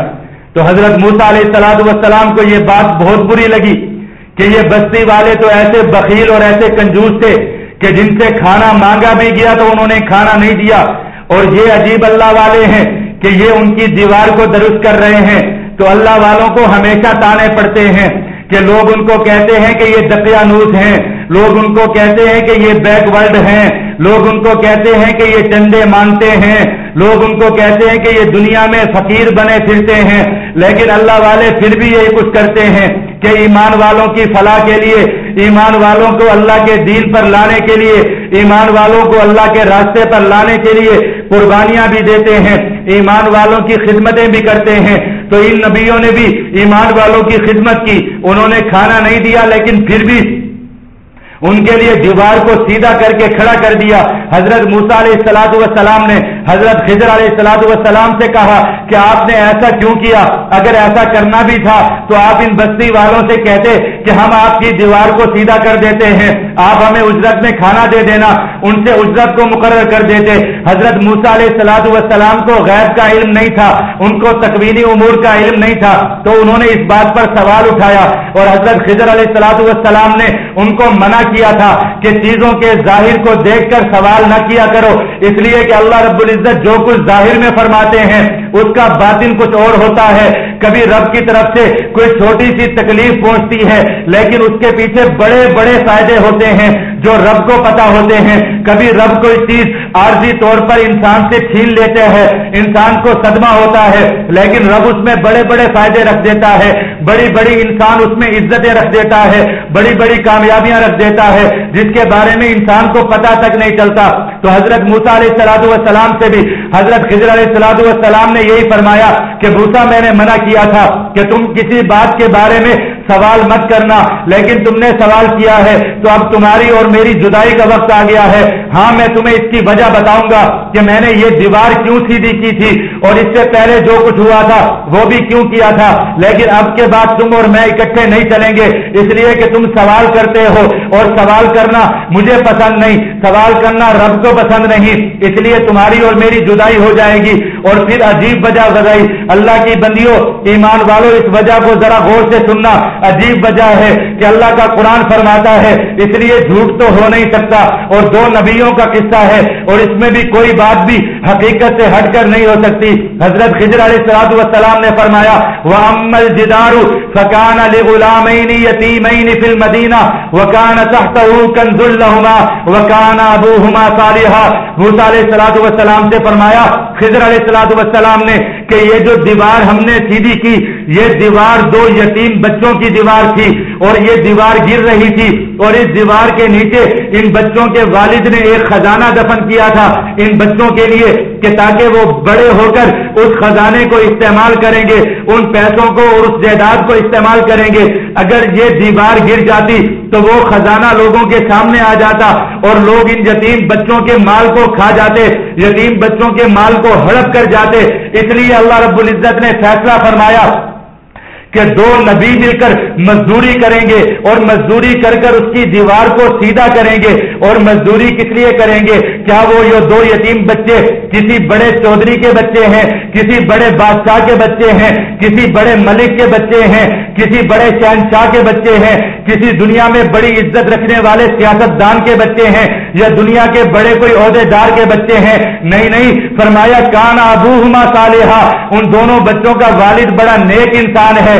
تو حضرت موسا علیہ السلاط والسلام کو یہ بات بہت بری لگی کہ یہ بستی والے تو ایسے بخیل اور ایسے کنجوس تھے کہ جن سے کھانا مانگا بھی گیا تو انہوں نے کھانا نہیں دیا۔ اور یہ عجیب اللہ والے ہیں کہ یہ ان کی دیوار کو درست کر رہے ہیں۔ تو اللہ والوں کو ہمیشہ تانے پڑتے ہیں۔ کہ لوگ ان کو کہتے ہیں کہ یہ دقیانوس ہیں، لوگ ان کو کہتے ہیں کہ یہ بیک ورڈ ہیں، لوگ ان کو کہتے ہیں کہ یہ چندے مانتے ہیں، لوگ ان کو کہتے ہیں کہ یہ دنیا میں فقیر بنے پھرتے ہیں۔ لیکن اللہ والے پھر بھی یہی کچھ کرتے ہیں کہ ایمان والوں کی فلاح کے لیے، ایمان والوں کو اللہ کے دین پر لانے کے لیے، ایمان والوں کو اللہ کے راستے پر لانے کے لیے قربانیاں بھی دیتے ہیں، ایمان والوں کی خدمتیں بھی کرتے ہیں۔ تو ان نبیوں نے بھی ایمان والوں کی خدمت کی۔ انہوں نے کھانا نہیں دیا، لیکن پھر بھی ان کے لیے دیوار کو سیدھا کر کے کھڑا کر دیا۔ حضرت موسا علیہ السلاط والسلام نے حضرت خضر علیہ السلاد والسلام سے کہا کہ آپ نے ایسا کیوں کیا؟ اگر ایسا کرنا بھی تھا تو آپ ان بستی والوں سے کہتے کہ ہم آپ کی دیوار کو سیدھا کر دیتے ہیں، آپ ہمیں اجرت میں کھانا دے دینا، ان سے اجرت کو مقرر کر دیتے۔ حضرت موسا علیہ السلاد والسلام کو غیب کا علم نہیں تھا، ان کو تقوینی امور کا علم نہیں تھا۔ تو انہوں نے اس بات پر سوال اٹھایا اور حضرت خضر علیہ السلاد والسلام نے ان کو منع کیا تھا کہ چیزوں کے ظاہر کو دیکھ کر سوال نہ کیا کرو۔ اس لیے کہ اللہ رب العزت جو کچھ ظاہر میں فرماتے ہیں، اس کا باطن کچھ اور ہوتا ہے۔ کبھی رب کی طرف سے کوئی چھوٹی سی تکلیف پہنچتی ہے، لیکن اس کے پیچھے بڑے بڑے فائدے ہوتے ہیں۔ جو رب کو پتا ہوتے ہیں، کبھی رب کوئی چیز عارضی طور پر انسان سے چھین لیتے ہیں، انسان کو صدمہ ہوتا ہے، لیکن رب اس میں بڑے بڑے فائدے رکھ دیتا ہے، بڑی بڑی انسان اس میں عزتیں رکھ دیتا ہے، بڑی بڑی کامیابیاں رکھ دیتا ہے، جس کے بارے میں انسان کو پتا تک نہیں چلتا۔ تو حضرت موسا علیہ السلاد والسلام سے بھی، حضرت خضر علیہ السلاد والسلام نے یہی فرمایا کہ، بھوسا میں نے منع کیا تھا کہ تم کسی بات کے بارے میں سوال مت کرنا، لیکن تم نے سوال کیا ہے تو اب تمہاری اور میری جدائی کا وقت آ گیا ہے۔ ہاں میں تمہیں اس کی وجہ بتاؤں گا کہ میں نے یہ دیوار کیوں سیدھی کی تھی اور اس سے پہلے جو کچھ ہوا تھا وہ بھی کیوں کیا تھا۔ لیکن اب کے بعد تم اور میں اکٹھے نہیں چلیں گے، اس لیے کہ تم سوال کرتے ہو اور سوال کرنا مجھے پسند نہیں۔ سوال کرنا رب کو پسند نہیں، اس لیے تمہاری اور میری جدائی ہو جائے گی۔ اور پھر عجیب وجہ بتائی اللہ کی بندیوں، ایمان والوں، اس وجہ کو ذرا غور سے سننا عجیب وجہ ہے کہ اللہ کا قرآن فرماتا ہے، اس لیے جھوٹ تو ہو نہیں سکتا۔ اور دو نبیوں کا قصہ ہے، اور اس میں بھی کوئی بات بھی حقیقت سے ہٹ کر نہیں ہو سکتی۔ حضرت خضر علیہ السلام وسلام نے فرمایا وہ امل جدارو فکان علی غلام یتیمین فی المدینہ وکان تحتہ کنز لہما وکان موسیٰ علیہ الصلوۃ سے فرمایا، خضر علیہ الصلوۃ وسلام نے کہ یہ جو دیوار ہم نے سیدھی کی، یہ دیوار دو یتیم بچوں کی دیوار تھی۔ اور یہ دیوار گر رہی تھی اور اس دیوار کے نیچے ان بچوں کے والد نے ایک خزانہ دفن کیا تھا۔ ان بچوں کے لیے کہ تاکہ وہ بڑے ہو کر اس خزانے کو استعمال کریں گے، ان پیسوں کو اور اس جائیداد کو استعمال کریں گے۔ اگر یہ دیوار گر جاتی تو وہ خزانہ لوگوں کے سامنے آ جاتا اور لوگ ان یتیم بچوں کے مال کو کھا جاتے، یتیم بچوں کے مال کو ہڑپ کر جاتے۔ اس لیے اللہ رب العزت نے فیصلہ فرمایا کہ دو نبی مل کر مزدوری کریں گے اور مزدوری کر کر اس کی دیوار کو سیدھا کریں گے اور مزدوری کس لیے کریں گے؟ کیا وہ یہ دو یتیم بچے کسی بڑے چودھری کے بچے ہیں، کسی بڑے بادشاہ کے بچے ہیں، کسی بڑے ملک کے بچے ہیں، کسی بڑے شہنشاہ کے بچے ہیں، کسی دنیا میں بڑی عزت رکھنے والے سیاست دان کے بچے ہیں یا دنیا کے بڑے کوئی عہدے دار کے بچے ہیں؟ نہیں نہیں، فرمایا کان ابو صالحہ، ان دونوں بچوں کا والد بڑا نیک انسان ہے۔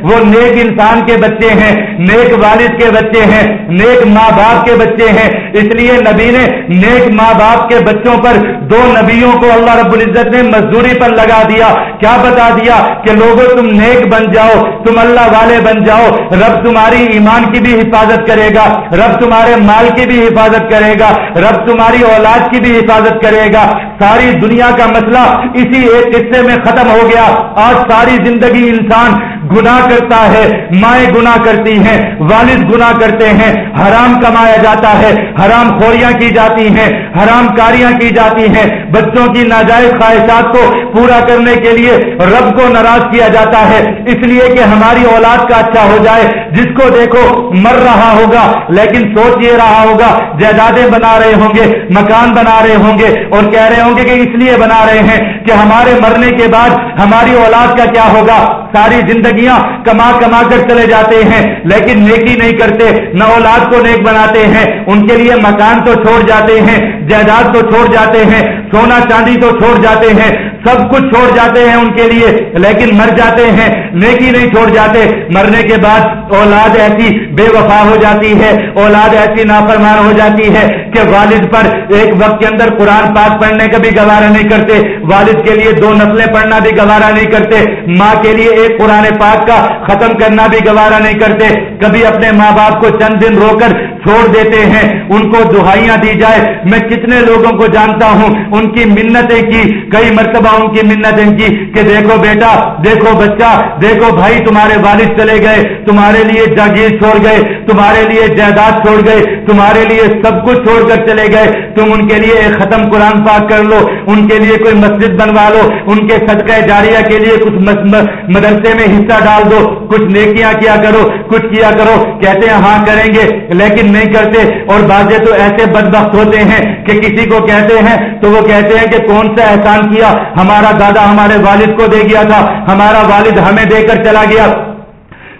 وہ نیک انسان کے بچے ہیں، نیک والد کے بچے ہیں، نیک ماں باپ کے بچے ہیں۔ اس لیے نبی نے نیک ماں باپ کے بچوں پر دو نبیوں کو اللہ رب العزت نے مزدوری پر لگا دیا۔ کیا بتا دیا کہ لوگوں، تم نیک بن جاؤ، تم اللہ والے بن جاؤ۔ رب تمہاری ایمان کی بھی حفاظت کرے گا، رب تمہارے مال کی بھی حفاظت کرے گا، رب تمہاری اولاد کی بھی حفاظت کرے گا۔ ساری دنیا کا مسئلہ اسی ایک قصے میں ختم ہو گیا۔ آج ساری زندگی انسان گنا کرتا ہے، مائیں گنا کرتی ہیں، والد گنا کرتے ہیں، حرام کمایا جاتا ہے، حرام خوریاں کی جاتی ہیں، حرام کاریاں کی جاتی ہیں۔ بچوں کی ناجائز خواہشات کو پورا کرنے کے لیے رب کو ناراض کیا جاتا ہے۔ اس لیے کہ ہماری اولاد کا اچھا ہو جائے، جس کو دیکھو مر رہا ہوگا، لیکن سوچ یہ رہا ہوگا، جائیدادیں بنا رہے ہوں گے، مکان بنا رہے ہوں گے، اور کہہ رہے ہوں گے کہ اس لیے بنا رہے ہیں کہ ہمارے مرنے کے بعد ہماری اولاد کا کیا ہوگا؟ ساری زندگیاں کما کما کر چلے جاتے ہیں، لیکن نیکی نہیں کرتے، نہ اولاد کو نیک بناتے ہیں، ان کے لیے مکان تو چھوڑ جاتے ہیں، جائیداد تو چھوڑ جاتے ہیں، سونا چاندی تو چھوڑ جاتے ہیں سب کچھ چھوڑ جاتے ہیں ان کے لیے، لیکن مر جاتے ہیں، نیکی نہیں چھوڑ جاتے۔ مرنے کے بعد اولاد ایسی بے وفا ہو جاتی ہے، اولاد ایسی نافرمان ہو جاتی ہے کہ والد پر ایک وقت کے اندر قرآن پاک پڑھنے کا بھی گوارا نہیں کرتے، والد کے لیے دو نسلیں پڑھنا بھی گوارا نہیں کرتے، ماں کے لیے ایک قرآن پاک کا ختم کرنا بھی گوارا نہیں کرتے۔ کبھی اپنے ماں باپ کو چند دن رو کر چھوڑ دیتے ہیں، ان کو دہائیاں دی جائے۔ میں کتنے لوگوں کو جانتا ہوں، ان کی منتیں کی، کئی مرتبہ ان کی منتیں کی کہ دیکھو بیٹا، دیکھو بچہ، دیکھو بھائی تمہارے والد چلے گئے، تمہارے لیے جاگیر چھوڑ گئے، تمہارے لیے جائیداد چھوڑ گئے، تمہارے لیے سب کچھ چھوڑ کر چلے گئے، تم ان کے لیے ایک ختم قرآن پاک کر لو، ان کے لیے کوئی مسجد بنوا لو، ان کے صدقہ جاریہ کے لیے کچھ مدرسے میں حصہ ڈال دو، کچھ نیکیاں کیا کرو، کچھ کیا کرو، کہتے ہیں ہاں کریں گے، لیکن نہیں کرتے، اور بازے تو ایسے بدبخت ہوتے ہیں کہ کسی کو کہتے ہیں تو وہ کہتے ہیں کہ کون سا احسان کیا ہمارا دادا ہمارے والد کو دے گیا تھا، ہمارا والد ہمیں دے کر چلا گیا۔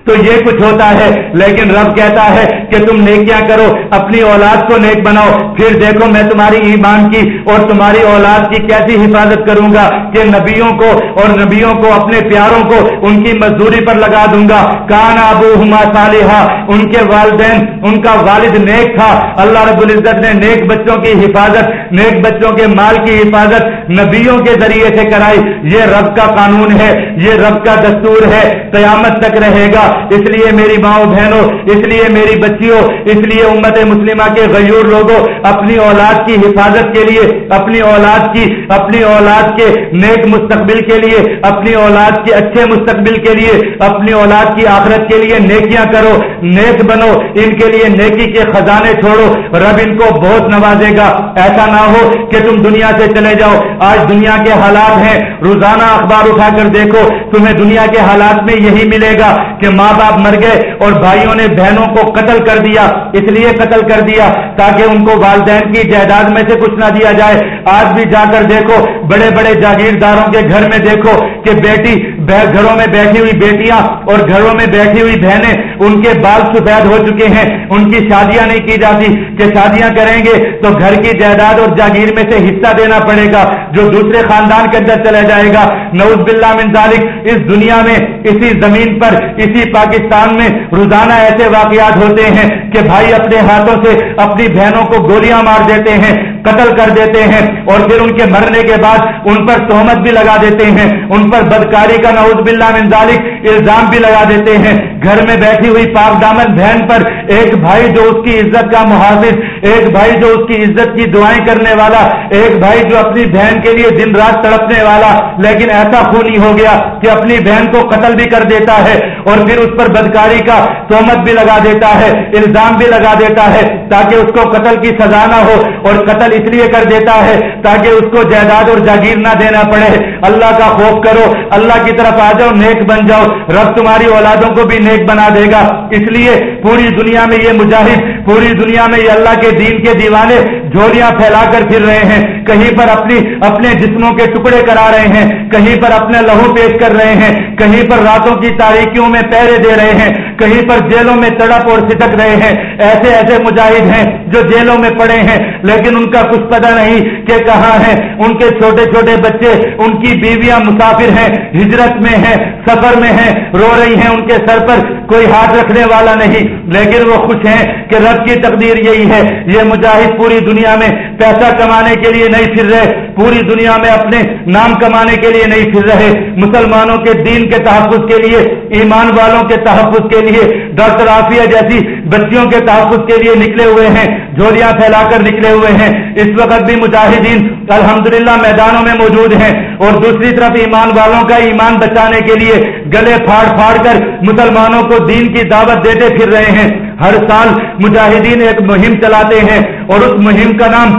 تو یہ کچھ ہوتا ہے، لیکن رب کہتا ہے کہ تم نیکیاں کرو، اپنی اولاد کو نیک بناؤ۔ پھر دیکھو میں تمہاری ایمان کی اور تمہاری اولاد کی کیسی حفاظت کروں گا کہ نبیوں کو اور نبیوں کو، اپنے پیاروں کو ان کی مزدوری پر لگا دوں گا۔ کان ابو ہما صالحہ ان کے والدین، ان کا والد نیک تھا۔ اللہ رب العزت نے نیک بچوں کی حفاظت، نیک بچوں کے مال کی حفاظت نبیوں کے ذریعے سے کرائی۔ یہ رب کا قانون ہے، یہ رب کا دستور ہے۔ قیامت تک رہے گا۔ اس لیے میری ماؤں بہنوں، اس لیے میری بچیوں، اس لیے امت مسلمہ کے غیور لوگوں، اپنی اولاد کی حفاظت کے لیے، اپنی اولاد کی، اپنی اولاد کے نیک مستقبل کے لیے، اپنی اولاد کے اچھے مستقبل کے لیے، اپنی اولاد کی آخرت کے لیے نیکیاں کرو، نیک بنو، ان کے لیے نیکی کے خزانے چھوڑو، رب ان کو بہت نوازے گا۔ ایسا نہ ہو کہ تم دنیا سے چلے جاؤ۔ آج دنیا کے حالات ہیں، روزانہ اخبار اٹھا کر دیکھو، تمہیں دنیا کے حالات میں یہی ملے گا کہ ماں باپ مر گئے اور بھائیوں نے بہنوں کو قتل کر دیا، اس لیے قتل کر دیا تاکہ ان کو والدین کی جائیداد میں سے کچھ نہ دیا جائے۔ آج بھی جا کر دیکھو بڑے بڑے جاگیرداروں کے گھر میں دیکھو کہ بیٹی گھروں میں بیٹھی ہوئی بیٹیاں اور گھروں میں بیٹھی ہوئی بہنیں ان کے بال سفید ہو چکے ہیں۔ ان کی شادیاں نہیں کی جاتی۔ کہ شادیاں کریں گے تو گھر کی جائیداد اور جاگیر میں سے حصہ دینا پڑے گا، جو دوسرے خاندان کے اندر چلا جائے گا۔ نوز باللہ من ذالک، اس دنیا میں اسی زمین پر، اسی پاکستان میں روزانہ ایسے واقعات ہوتے ہیں کہ بھائی اپنے ہاتھوں سے اپنی بہنوں کو گولیاں مار دیتے ہیں، قتل کر دیتے ہیں اور پھر ان کے مرنے کے بعد ان پر تہمت بھی لگا دیتے ہیں، ان پر بدکاری کا نعوذ باللہ من ذالک الزام بھی لگا دیتے ہیں۔ گھر میں بیٹھی ہوئی پاک دامن بہن پر ایک بھائی جو اس کی عزت کا محافظ، ایک بھائی جو اس کی عزت کی دعائیں کرنے والا، ایک بھائی جو اپنی بہن کے لیے دن رات تڑپنے والا، لیکن ایسا خونی ہو گیا کہ اپنی بہن کو قتل بھی کر دیتا ہے اور پھر اس پر بدکاری کا تہمت بھی لگا دیتا ہے، الزام بھی لگا دیتا ہے تاکہ اس کو قتل کی سزا نہ ہو اور قتل اس لیے کر دیتا ہے تاکہ اس کو جائیداد اور جاگیر نہ دینا پڑے۔ اللہ کا خوف کرو، اللہ کی طرف آ جاؤ، نیک بن جاؤ۔ رب تمہاری اولادوں کو بھی نیک بنا دے گا۔ اس لیے پوری دنیا میں یہ مجاہد پوری دنیا میں یہ اللہ کے دین کے دیوانے جھولیاں پھیلا کر پھر رہے ہیں۔ کہیں پر اپنی اپنے جسموں کے ٹکڑے کرا رہے ہیں۔ کہیں پر اپنے لہو پیش کر رہے ہیں۔ کہیں پر راتوں کی تاریخیوں میں پیرے دے رہے ہیں۔ کہیں پر جیلوں میں تڑپ اور سٹک رہے ہیں۔ ایسے ایسے مجاہد ہیں جو جیلوں میں پڑے ہیں۔ لیکن ان کا کچھ پتہ نہیں کہ کہاں ہیں۔ ان کے چھوٹے چھوٹے بچے، ان کی بیویاں مسافر ہیں، ہجرت میں ہیں۔ سفر میں ہیں، رو رہی ہیں، ان کے سر پر کوئی ہاتھ رکھنے والا نہیں۔ لیکن وہ خوش ہیں کہ رب کی تقدیر یہی ہے۔ یہ مجاہد پوری دنیا میں پیسہ کمانے کے لیے نہیں پھر رہے، پوری دنیا میں اپنے نام کمانے کے لیے نہیں پھر رہے۔ مسلمانوں کے دین کے تحفظ کے لیے، ایمان والوں کے تحفظ کے لیے، ڈاکٹر آفیہ جیسی بچیوں کے تحفظ کے لیے نکلے ہوئے ہیں، جھولیاں پھیلا کر نکلے ہوئے ہیں۔ اس وقت بھی مجاہدین الحمدللہ میدانوں میں موجود ہیں اور دوسری طرف ایمان والوں کا ایمان بچانے کے لیے گلے پھاڑ پھاڑ کر مسلمانوں کو دین کی دعوت دیتے پھر رہے ہیں۔ ہر سال مجاہدین ایک مہم چلاتے ہیں اور اس مہم کا نام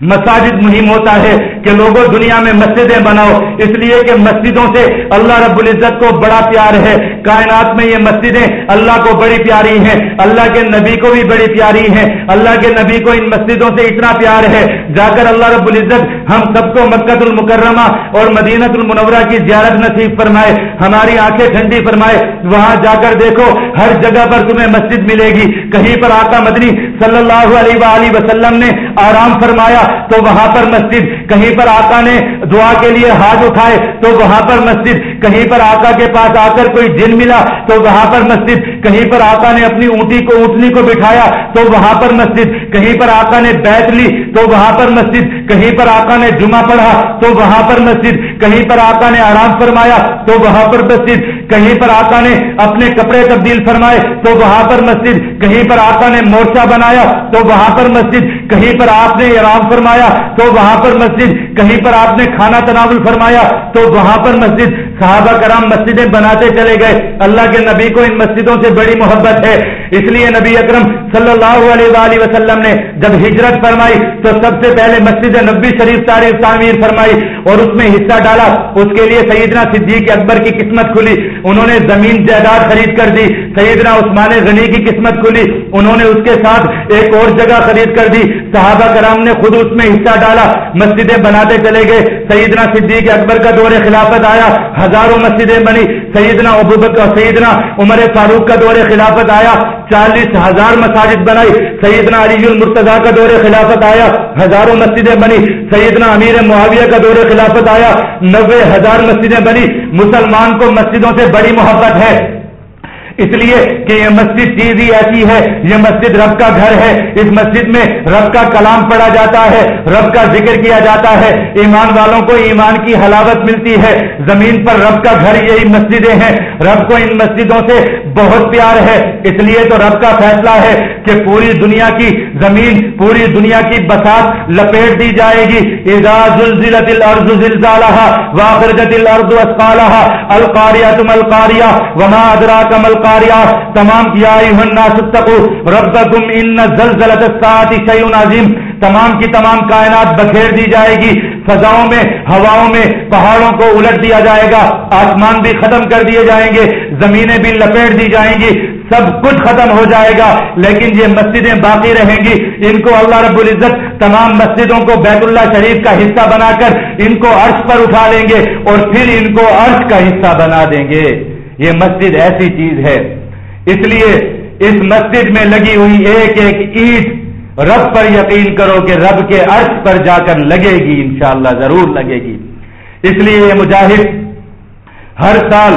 مساجد مہم ہوتا ہے۔ کہ لوگوں دنیا میں مسجدیں بناؤ۔ اس لیے کہ مسجدوں سے اللہ رب العزت کو بڑا پیار ہے۔ کائنات میں یہ مسجدیں اللہ کو بڑی پیاری ہیں۔ اللہ کے نبی کو بھی بڑی پیاری ہیں۔ اللہ کے نبی کو ان مسجدوں سے اتنا پیار ہے۔ جا کر اللہ رب العزت ہم سب کو مکت المکرمہ اور مدینت المنورہ کی زیارت نصیب فرمائے۔ ہماری آنکھیں ٹھنڈی فرمائے۔ وہاں جا کر دیکھو، ہر جگہ پر تمہیں مسجد ملے گی۔ کہیں پر آقا مدنی صلی اللہ علیہ وآلہ وسلم نے آرام فرمایا تو وہاں پر مسجد، کہیں پر آقا نے دعا کے لیے ہاتھ اٹھائے تو وہاں پر مسجد کہیں پر آقا کے پاس آ کر کوئی جن ملا تو وہاں پر مسجد کہیں پر آقا نے اپنی اونٹی کو اونٹنی کو بٹھایا تو وہاں پر مسجد کہیں پر آقا نے بیٹھ لی تو وہاں پر مسجد کہیں پر آقا نے جمعہ پڑھا تو وہاں پر مسجد کہیں پر آقا نے آرام فرمایا تو وہاں پر مسجد کہیں پر آقا نے اپنے کپڑے تبدیل فرمائے تو وہاں پر مسجد کہیں پر آقا نے مورچہ بنایا تو وہاں پر مسجد کہیں پر آپ نے آرام فرمایا تو وہاں پر مسجد، کہیں پر آپ نے کھانا تناول فرمایا تو وہاں پر مسجد۔ صحابہ کرام مسجدیں بناتے چلے گئے۔ اللہ کے نبی کو ان مسجدوں سے بڑی محبت ہے۔ اس لیے نبی اکرم صلی اللہ علیہ وآلہ وسلم نے جب ہجرت فرمائی تو سب سے پہلے مسجد نبی شریف تاریخ تعمیر فرمائی اور اس میں حصہ ڈالا۔ اس کے لیے سیدنا صدیق اکبر کی قسمت کھلی۔ انہوں نے زمین جائیداد خرید کر دی۔ سیدنا عثمان غنی کی قسمت کھلی۔ انہوں نے اس کے ساتھ ایک اور جگہ خرید کر دی۔ صحابہ کرام نے خود اس میں حصہ ڈالا، مسجدیں بناتے چلے گئے۔ سیدنا صدیق اکبر کا دور خلافت آیا، ہزاروں مسجدیں بنی۔ سیدنا ابوبک سیدنا عمر فاروق کا دور خلافت آیا، چالیس ہزار مساجد بنائی۔ سیدنا علی المرتضی کا دور خلافت آیا، ہزاروں مسجدیں بنی۔ سیدنا امیر معاویہ کا دور خلافت آیا، نوے ہزار مسجدیں بنی۔ مسلمان کو مسجدوں سے بڑی محبت ہے۔ اس لیے کہ یہ مسجد چیز ہی ایسی ہے، یہ مسجد رب کا گھر ہے۔ اس مسجد میں رب کا کلام پڑھا جاتا ہے، رب کا ذکر کیا جاتا ہے۔ ایمان والوں کو ایمان کی حلاوت ملتی ہے۔ زمین پر رب کا گھر یہی مسجدیں ہیں۔ رب کو ان مسجدوں سے بہت پیار ہے۔ اس لیے تو رب کا فیصلہ ہے کہ پوری دنیا کی زمین، پوری دنیا کی بسات لپیٹ دی جائے گی۔ زلزلت الارض زلزالها واخرجت الارض اسقالها القاریہ تم القاریہ وما ادراک ملک تمام کیا عظیم تمام کی تمام کائنات بکھیر دی جائے گی فضاؤں میں، ہواؤں میں، پہاڑوں کو الٹ دیا جائے گا، آسمان بھی ختم کر دیے جائیں گے، زمینیں بھی لپیٹ دی جائیں گی، سب کچھ ختم ہو جائے گا، لیکن یہ مسجدیں باقی رہیں گی۔ ان کو اللہ رب العزت تمام مسجدوں کو بیت اللہ شریف کا حصہ بنا کر ان کو عرش پر اٹھا لیں گے اور پھر ان کو عرش کا حصہ بنا دیں گے۔ یہ مسجد ایسی چیز ہے۔ اس لیے اس مسجد میں لگی ہوئی ایک ایک اینٹ رب پر یقین کرو کہ رب کے عرش پر جا کر لگے گی، انشاءاللہ ضرور لگے گی۔ اس لیے یہ مجاہد ہر سال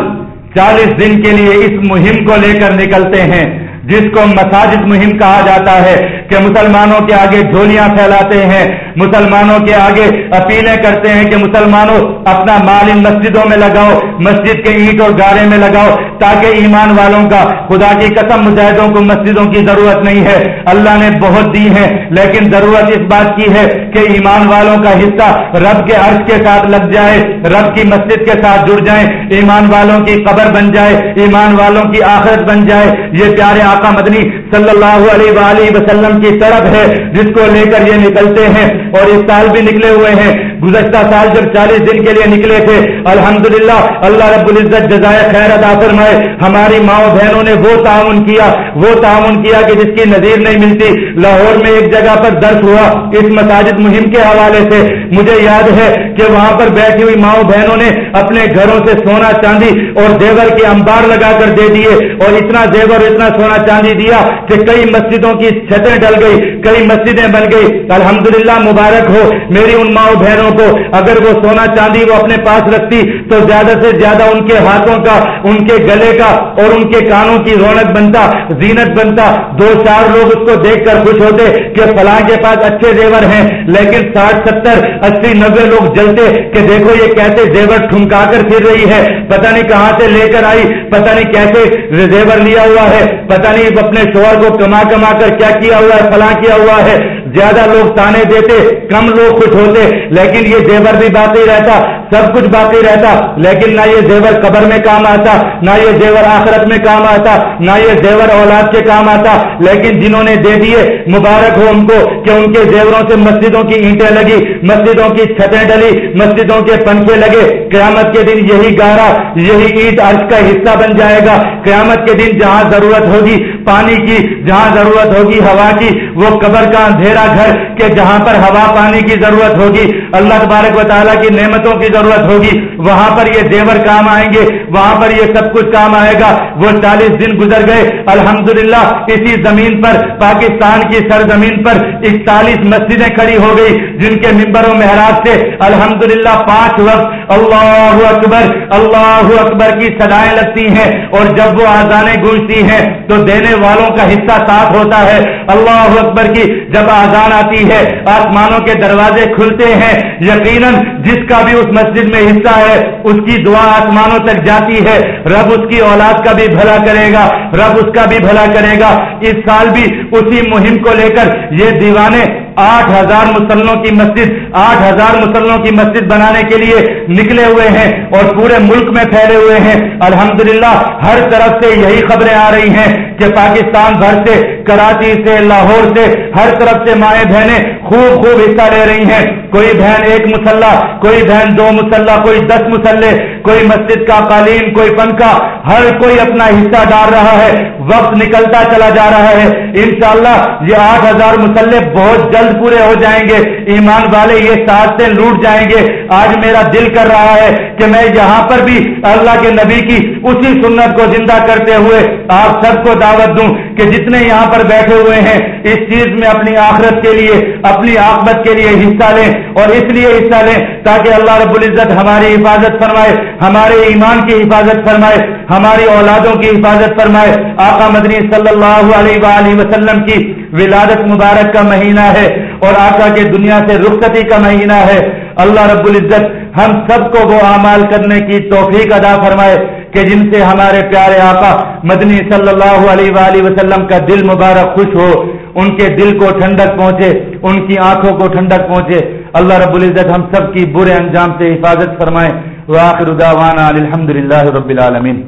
چالیس دن کے لیے اس مہم کو لے کر نکلتے ہیں، جس کو مساجد مہم کہا جاتا ہے کہ مسلمانوں کے آگے جھولیاں پھیلاتے ہیں۔ مسلمانوں کے آگے اپیلیں کرتے ہیں کہ مسلمانوں اپنا مال ان مسجدوں میں لگاؤ، مسجد کے اینٹ اور گارے میں لگاؤ، تاکہ ایمان والوں کا، خدا کی قسم مجاہدوں کو مسجدوں کی ضرورت نہیں ہے۔ اللہ نے بہت دی ہے لیکن ضرورت اس بات کی ہے کہ ایمان والوں کا حصہ رب کے عرض کے ساتھ لگ جائے، رب کی مسجد کے ساتھ جڑ جائیں، ایمان والوں کی قبر بن جائے، ایمان والوں کی آخرت بن جائے۔ یہ پیارے آقا مدنی صلی اللہ علیہ وآلہ وسلم کی طرف ہے، جس کو لے کر یہ نکلتے ہیں۔ اور اس سال بھی نکلے ہوئے ہیں۔ گزشتہ سال جب چالیس دن کے لیے نکلے تھے، الحمدللہ، اللہ رب العزت جزائے خیر ادا فرمائے، ہماری ماؤں بہنوں نے وہ تعاون کیا، وہ تعاون کیا کہ جس کی نظیر نہیں ملتی۔ لاہور میں ایک جگہ پر درس ہوا، اس مساجد مہم کے حوالے سے۔ مجھے یاد ہے کہ وہاں پر بیٹھی ہوئی ماؤں بہنوں نے اپنے گھروں سے سونا چاندی اور دیور کے انبار لگا کر دے دیے اور اتنا دیور اتنا سونا چاندی دیا کہ کئی مسجدوں کی چھتیں ڈل گئی، کئی مسجدیں بن گئی۔ الحمدللہ، مبارک ہو، میری ان ماؤں بہنوں کو اگر وہ سونا چاندی وہ اپنے پاس رکھتی تو زیادہ سے زیادہ ان کے ہاتھوں کا، ان کے گلے کا اور ان کے کانوں کی رونق بنتا، زینت بنتا۔ دو چار لوگ اس کو دیکھ کر خوش ہوتے کہ فلاں کے پاس اچھے زیور ہیں، لیکن ساٹھ، ستر، اسی نبے لوگ جلتے کہ دیکھو یہ کیسے زیور ٹھمکا کر پھر رہی ہے۔ پتہ نہیں کہاں سے لے کر آئی، پتہ نہیں کیسے زیور لیا ہوا ہے، پتہ نہیں اپنے شوہر کو کما کما کر کیا کیا ہوا ہے، فلاں کیا ہوا ہے۔ زیادہ لوگ تانے دیتے، کم لوگ خوش ہوتے، لیکن یہ زیور بھی باقی رہتا، سب کچھ باقی رہتا، لیکن نہ یہ زیور قبر میں کام آتا، نہ یہ زیور آخرت میں کام آتا، نہ یہ زیور اولاد کے کام آتا، لیکن جنہوں نے دے دیے، مبارک ہو ان کو کہ ان کے زیوروں سے مسجدوں کی اینٹیں لگی، مسجدوں کی چھتیں ڈلی، مسجدوں کے پنکھے لگے، قیامت کے دن یہی گارا، یہی اینٹ عرض کا حصہ بن جائے گا، قیامت کے دن جہاں ضرورت ہوگی پانی کی جہاں ضرورت ہوگی ہوا کی، وہ قبر کا اندھیرا گھر کہ جہاں پر ہوا پانی کی ضرورت ہوگی، اللہ تبارک و تعالیٰ کی نعمتوں کی ضرورت ہوگی، وہاں پر یہ زیور کام آئیں گے، وہاں پر یہ سب کچھ کام آئے گا، وہ چالیس دن گزر گئے، الحمدللہ اسی زمین پر، پاکستان کی سرزمین پر اکتالیس مسجدیں کھڑی ہو گئی، جن کے ممبر و محراب سے الحمدللہ پانچ وقت اللہ اکبر اللہ اکبر کی سدائیں لگتی ہیں اور جب وہ آزانیں گونجتی ہیں تو دینے والوں کا حصہ ساتھ ہوتا ہے۔ اللہ اکبر کی جب آزان آتی ہے، آسمانوں کے دروازے کھلتے ہیں، یقیناً جس کا بھی اس مسجد میں حصہ ہے، اس کی دعا آسمانوں تک جاتی ہے۔ رب اس کی اولاد کا بھی بھلا کرے گا، رب اس کا بھی بھلا کرے گا۔ اس سال بھی اسی مہم کو لے کر یہ دیوانے آٹھ ہزار مسلموں کی مسجد، آٹھ ہزار مسلموں کی مسجد بنانے کے لیے نکلے ہوئے ہیں اور پورے ملک میں پھیلے ہوئے ہیں۔ الحمدللہ، ہر طرف سے یہی خبریں آ رہی ہیں کہ پاکستان بھر سے، کراچی سے، لاہور سے، ہر طرف سے مائیں بہنیں خوب خوب حصہ لے رہی ہیں۔ کوئی بہن ایک مسلح، کوئی بہن دو مسلح، کوئی دس مسلح، کوئی مسجد کا قالین، کوئی پنکھا، ہر کوئی اپنا حصہ ڈال رہا ہے۔ وقت نکلتا چلا جا رہا ہے۔ انشاءاللہ، یہ آٹھ ہزار مسلح بہت جلد پورے ہو جائیں گے، ایمان والے یہ ساتھ سے لوٹ جائیں گے۔ آج میرا دل کر رہا ہے کہ میں یہاں پر بھی اللہ کے نبی کی اسی سنت کو زندہ کرتے ہوئے آپ سب کو دعوت دوں کہ جتنے یہاں پر بیٹھے ہوئے ہیں، اس چیز میں اپنی آخرت کے لیے، اپنی آخبت کے لیے حصہ لیں اور اس لیے حصہ لیں تاکہ اللہ رب العزت ہماری حفاظت فرمائے، ہمارے ایمان کی حفاظت فرمائے، ہماری اولادوں کی حفاظت فرمائے۔ آقا مدنی صلی اللہ علیہ وآلہ وسلم کی ولادت مبارک کا مہینہ ہے اور آقا کے دنیا سے رخصتی کا مہینہ ہے۔ اللہ رب العزت ہم سب کو وہ اعمال کرنے کی توفیق ادا فرمائے کہ جن سے ہمارے پیارے آقا مدنی صلی اللہ علیہ وآلہ وسلم کا دل مبارک خوش ہو، ان کے دل کو ٹھنڈک پہنچے، ان کی آنکھوں کو ٹھنڈک پہنچے۔ اللہ رب العزت ہم سب کی برے انجام سے حفاظت فرمائے۔ وآخر دعوانا الحمد للہ رب العالمین۔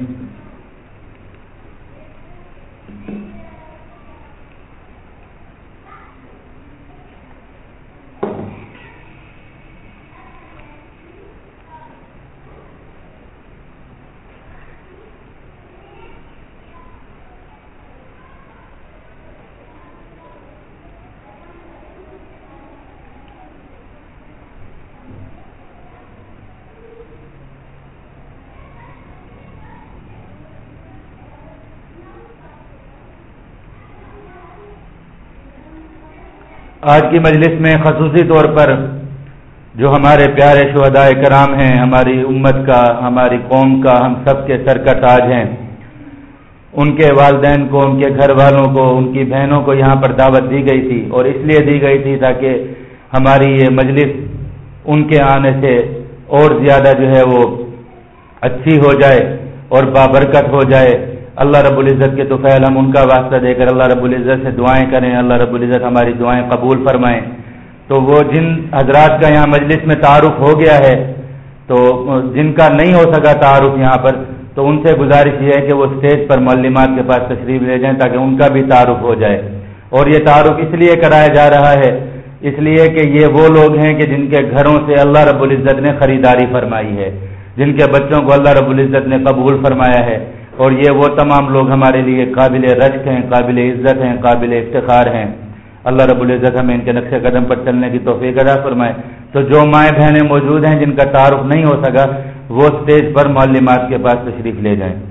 آج کی مجلس میں خصوصی طور پر جو ہمارے پیارے شہداء کرام ہیں، ہماری امت کا، ہماری قوم کا، ہم سب کے سر کا تاج ہیں۔ ان کے والدین کو، ان کے گھر والوں کو، ان کی بہنوں کو یہاں پر دعوت دی گئی تھی اور اس لیے دی گئی تھی تاکہ ہماری یہ مجلس ان کے آنے سے اور زیادہ جو ہے وہ اچھی ہو جائے اور بابرکت ہو جائے۔ اللہ رب العزت کے تو فیل ہم ان کا واسطہ دے کر اللہ رب العزت سے دعائیں کریں، اللہ رب العزت ہماری دعائیں قبول فرمائیں۔ تو وہ جن حضرات کا یہاں مجلس میں تعارف ہو گیا ہے، تو جن کا نہیں ہو سکا تعارف یہاں پر، تو ان سے گزارش یہ ہے کہ وہ اسٹیج پر معلمات کے پاس تشریف لے جائیں تاکہ ان کا بھی تعارف ہو جائے۔ اور یہ تعارف اس لیے کرایا جا رہا ہے، اس لیے کہ یہ وہ لوگ ہیں کہ جن کے گھروں سے اللہ رب العزت نے خریداری فرمائی ہے، جن کے بچوں کو اللہ رب العزت نے قبول فرمایا ہے۔ اور یہ وہ تمام لوگ ہمارے لیے قابل رشک ہیں، قابل عزت ہیں، قابل افتخار ہیں۔ اللہ رب العزت ہمیں ان کے نقش قدم پر چلنے کی توفیق ادا فرمائے۔ تو جو مائیں بہنیں موجود ہیں، جن کا تعارف نہیں ہو سکا، وہ اسٹیج پر معلمات کے پاس تشریف لے جائیں۔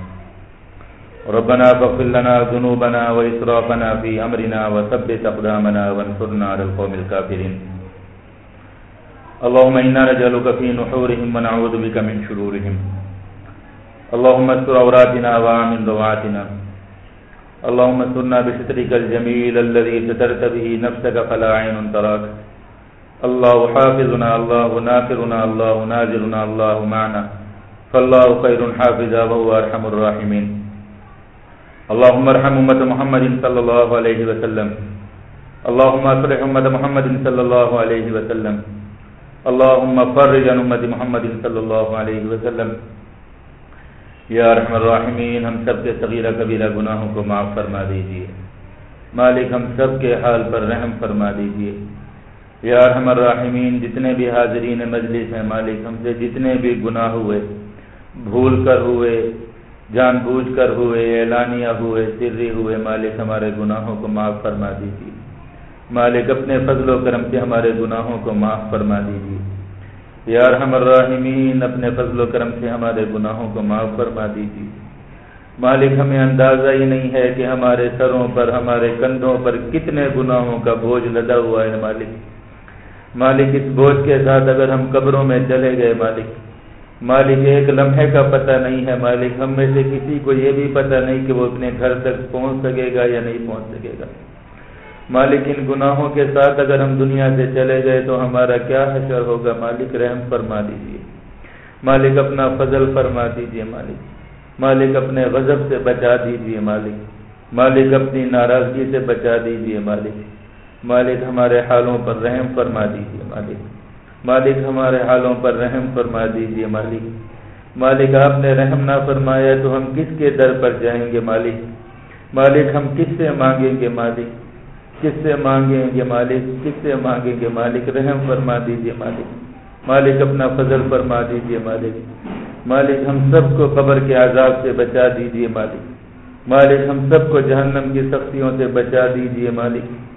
ربنا فاغفر لنا ذنوبنا وإسرافنا في أمرنا وثبت أقدامنا وانصرنا على القوم الكافرين. اللهم إنا نجعلك في نحورهم ونعوذ بك من شرورهم. اللهم استر عوراتنا وآمن رواتنا. اللهم استرنا بسترك الجميل الذي سترت به نفسك فلا عين تراك. الله حافظنا، الله ناصرنا، الله ناجرنا الله معنا. فالله خير حافظا وهو أرحم الراحمين. اللهم ارحم امه محمد صلى الله عليه وسلم. اللهم اصلح امه محمد صلى الله عليه وسلم. اللهم فرج عن امه محمد صلى الله عليه وسلم. یا ارحم الراحمین ہم سب کے صغیرہ کبیرہ گناہوں کو معاف فرما دیجیے مالک، ہم سب کے حال پر رحم فرما دیجیے یا ارحم الراحمین، جتنے بھی حاضرین مجلس ہیں مالک، ہم سے جتنے بھی گناہ ہوئے، بھول کر ہوئے جان بوجھ کر ہوئے، اعلانیہ ہوئے سری ہوئے، مالک ہمارے گناہوں کو معاف فرما دیجیے۔ مالک اپنے فضل و کرم سے ہمارے گناہوں کو معاف فرما دیجیے۔ یار الراحمین، اپنے فضل و کرم سے ہمارے گناہوں کو معاف فرما دیجیے۔ مالک ہمیں اندازہ ہی نہیں ہے کہ ہمارے سروں پر، ہمارے کندھوں پر کتنے گناہوں کا بوجھ لدا ہوا ہے مالک۔ مالک، اس بوجھ کے ساتھ اگر ہم قبروں میں چلے گئے مالک مالک ایک لمحے کا پتہ نہیں ہے مالک، ہم میں سے کسی کو یہ بھی پتہ نہیں کہ وہ اپنے گھر تک پہنچ سکے گا یا نہیں پہنچ سکے گا۔ مالک ان گناہوں کے ساتھ اگر ہم دنیا سے چلے گئے تو ہمارا کیا حشر ہوگا؟ مالک رحم فرما دیجیے مالک اپنا فضل فرما دیجیے مالک۔ مالک اپنے غضب سے بچا دیجیے مالک۔ مالک اپنی ناراضگی سے بچا دیجیے مالک۔ مالک ہمارے حالوں پر رحم فرما دیجیے مالک۔ مالک ہمارے حالوں پر رحم فرما دیجیے مالک۔ مالک، آپ نے رحم نہ فرمایا تو ہم کس کے در پر جائیں گے مالک؟ مالک، ہم کس سے مانگیں گے مالک؟ کس سے مانگیں گے مالک؟ کس سے مانگیں گے مالک؟ رحم فرما دیجیے مالک۔ مالک، اپنا فضل فرما دیجیے مالک۔ مالک، ہم سب کو قبر کے عذاب سے بچا دیجیے مالک۔ مالک، ہم سب کو جہنم کی سختیوں سے بچا دیجیے مالک۔